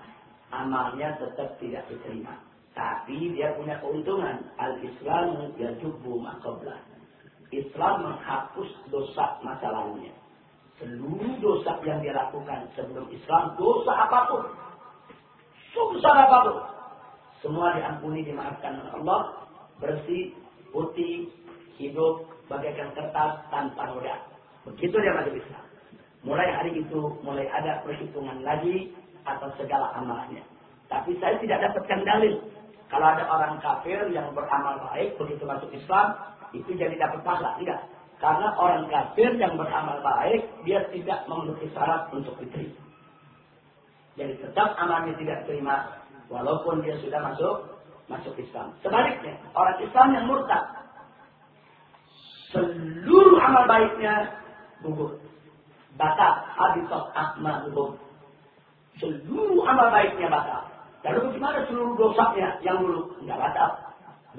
amalnya tetap tidak diterima. Tapi dia punya keuntungan. Al-Islamu yajubu makoblah. Islam menghapus dosa masa lalunya. Seluruh dosa yang dia lakukan sebelum Islam, dosa apa pun. Sebesar apa pun. Semua diampuni, dimaafkan oleh Allah. Bersih, putih, hidup bagaikan kertas tanpa noda. Begitu dia masuk Islam. Mulai hari itu, mulai ada perhitungan lagi atas segala amalnya. Tapi saya tidak dapatkan dalil. Kalau ada orang kafir yang beramal baik, begitu masuk Islam, itu jadi dapat pahala. Tidak. Karena orang kafir yang beramal baik, dia tidak memenuhi syarat untuk diterima. Jadi tetap amalnya tidak terima, walaupun dia sudah masuk masuk Islam. Sebaliknya, orang Islam yang murtad, seluruh amal baiknya gugur. Batal, habitat akmaluhum. Seluruh amal baiknya batal. Lalu bagaimana seluruh dosanya yang dulu? Enggak batal.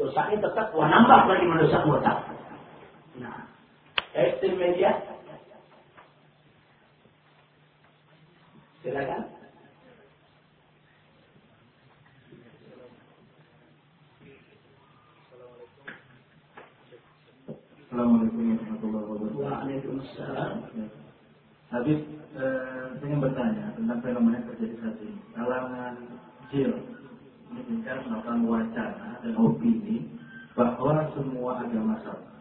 Dosanya tetap, wah nambah lagi mendosa murtad. Nah, ekstrim media. Silakan. Assalamualaikum warahmatullahi wabarakatuh. Waalaikumsalam. Habib, eh, saya ingin bertanya tentang fenomena yang terjadi saat ini. Kalangan jil menginginkan melakukan wacana dan opini bahwa semua agama sama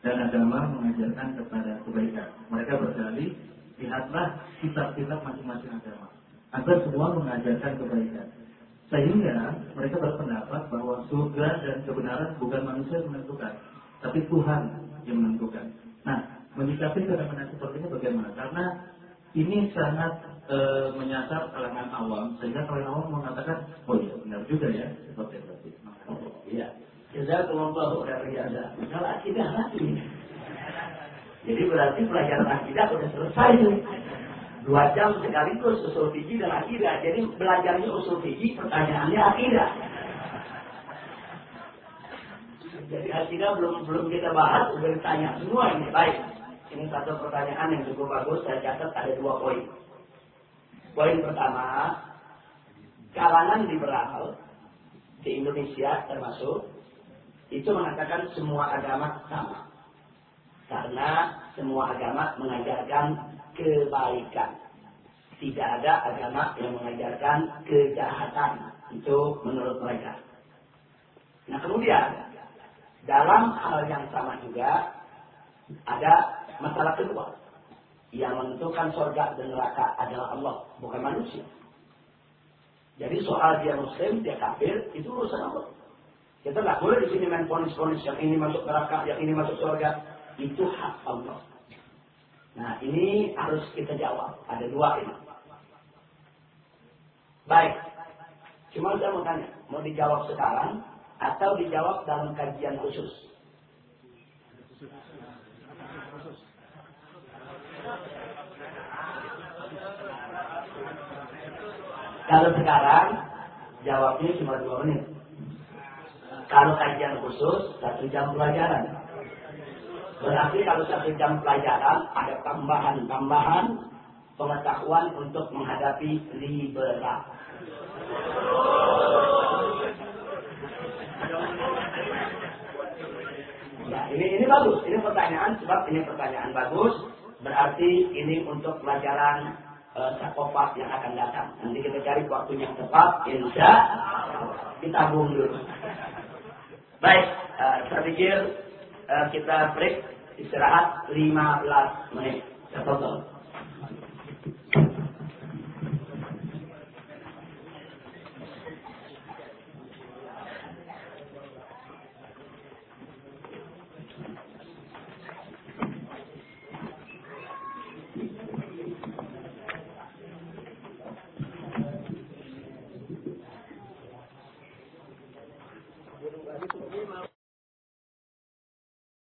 dan agama mengajarkan kepada kebaikan. Mereka berdalih, lihatlah kitab-kitab masing-masing agama agar semua mengajarkan kebaikan. Sehingga mereka berpendapat bahwa surga dan kebenaran bukan manusia yang menentukan, tapi Tuhan yang menentukan. Nah, menyikapi fenomena seperti ini bagaimana? Karena ini sangat e, menyasar kalangan awam, sehingga kalangan awam mengatakan, oh iya benar juga ya, seperti itu. Iya. Jazakumullahu khairan. Kalau akidah lagi. Jadi berarti pelajaran akidah sudah selesai. Dua jam sekaligus usul fikih dan akidah. Jadi belajarnya usul fikih, pertanyaannya akidah. Jadi akidah belum belum kita bahas, udah ditanya semua ini. Baik, ini satu pertanyaan yang cukup bagus. Saya catat ada dua poin. Poin pertama, kalangan liberal di Indonesia termasuk itu mengatakan semua agama sama. Karena semua agama mengajarkan kebaikan. Tidak ada agama yang mengajarkan kejahatan. Itu menurut mereka. Nah kemudian, dalam hal yang sama juga, ada masalah kedua. Yang menentukan surga dan neraka adalah Allah, bukan manusia. Jadi soal dia muslim, dia kafir, itu urusan Allah. Kita nggak boleh di sini main ponis-ponis yang ini masuk neraka, yang ini masuk surga itu hak Allah. Nah ini harus kita jawab. Ada dua ini. Baik. Cuma saya mau tanya, mau dijawab sekarang atau dijawab dalam kajian khusus? Kalau sekarang jawabnya cuma dua menit. Kalau kajian khusus satu jam pelajaran. Berarti kalau satu jam pelajaran ada tambahan-tambahan pengetahuan untuk menghadapi liberal. Ya, ini ini bagus. Ini pertanyaan sebab ini pertanyaan bagus. Berarti ini untuk pelajaran uh, yang akan datang. Nanti kita cari waktu yang tepat. Insya kita bung dulu. Baik, uh, saya pikir uh, kita break istirahat 15 menit. Tafadhol.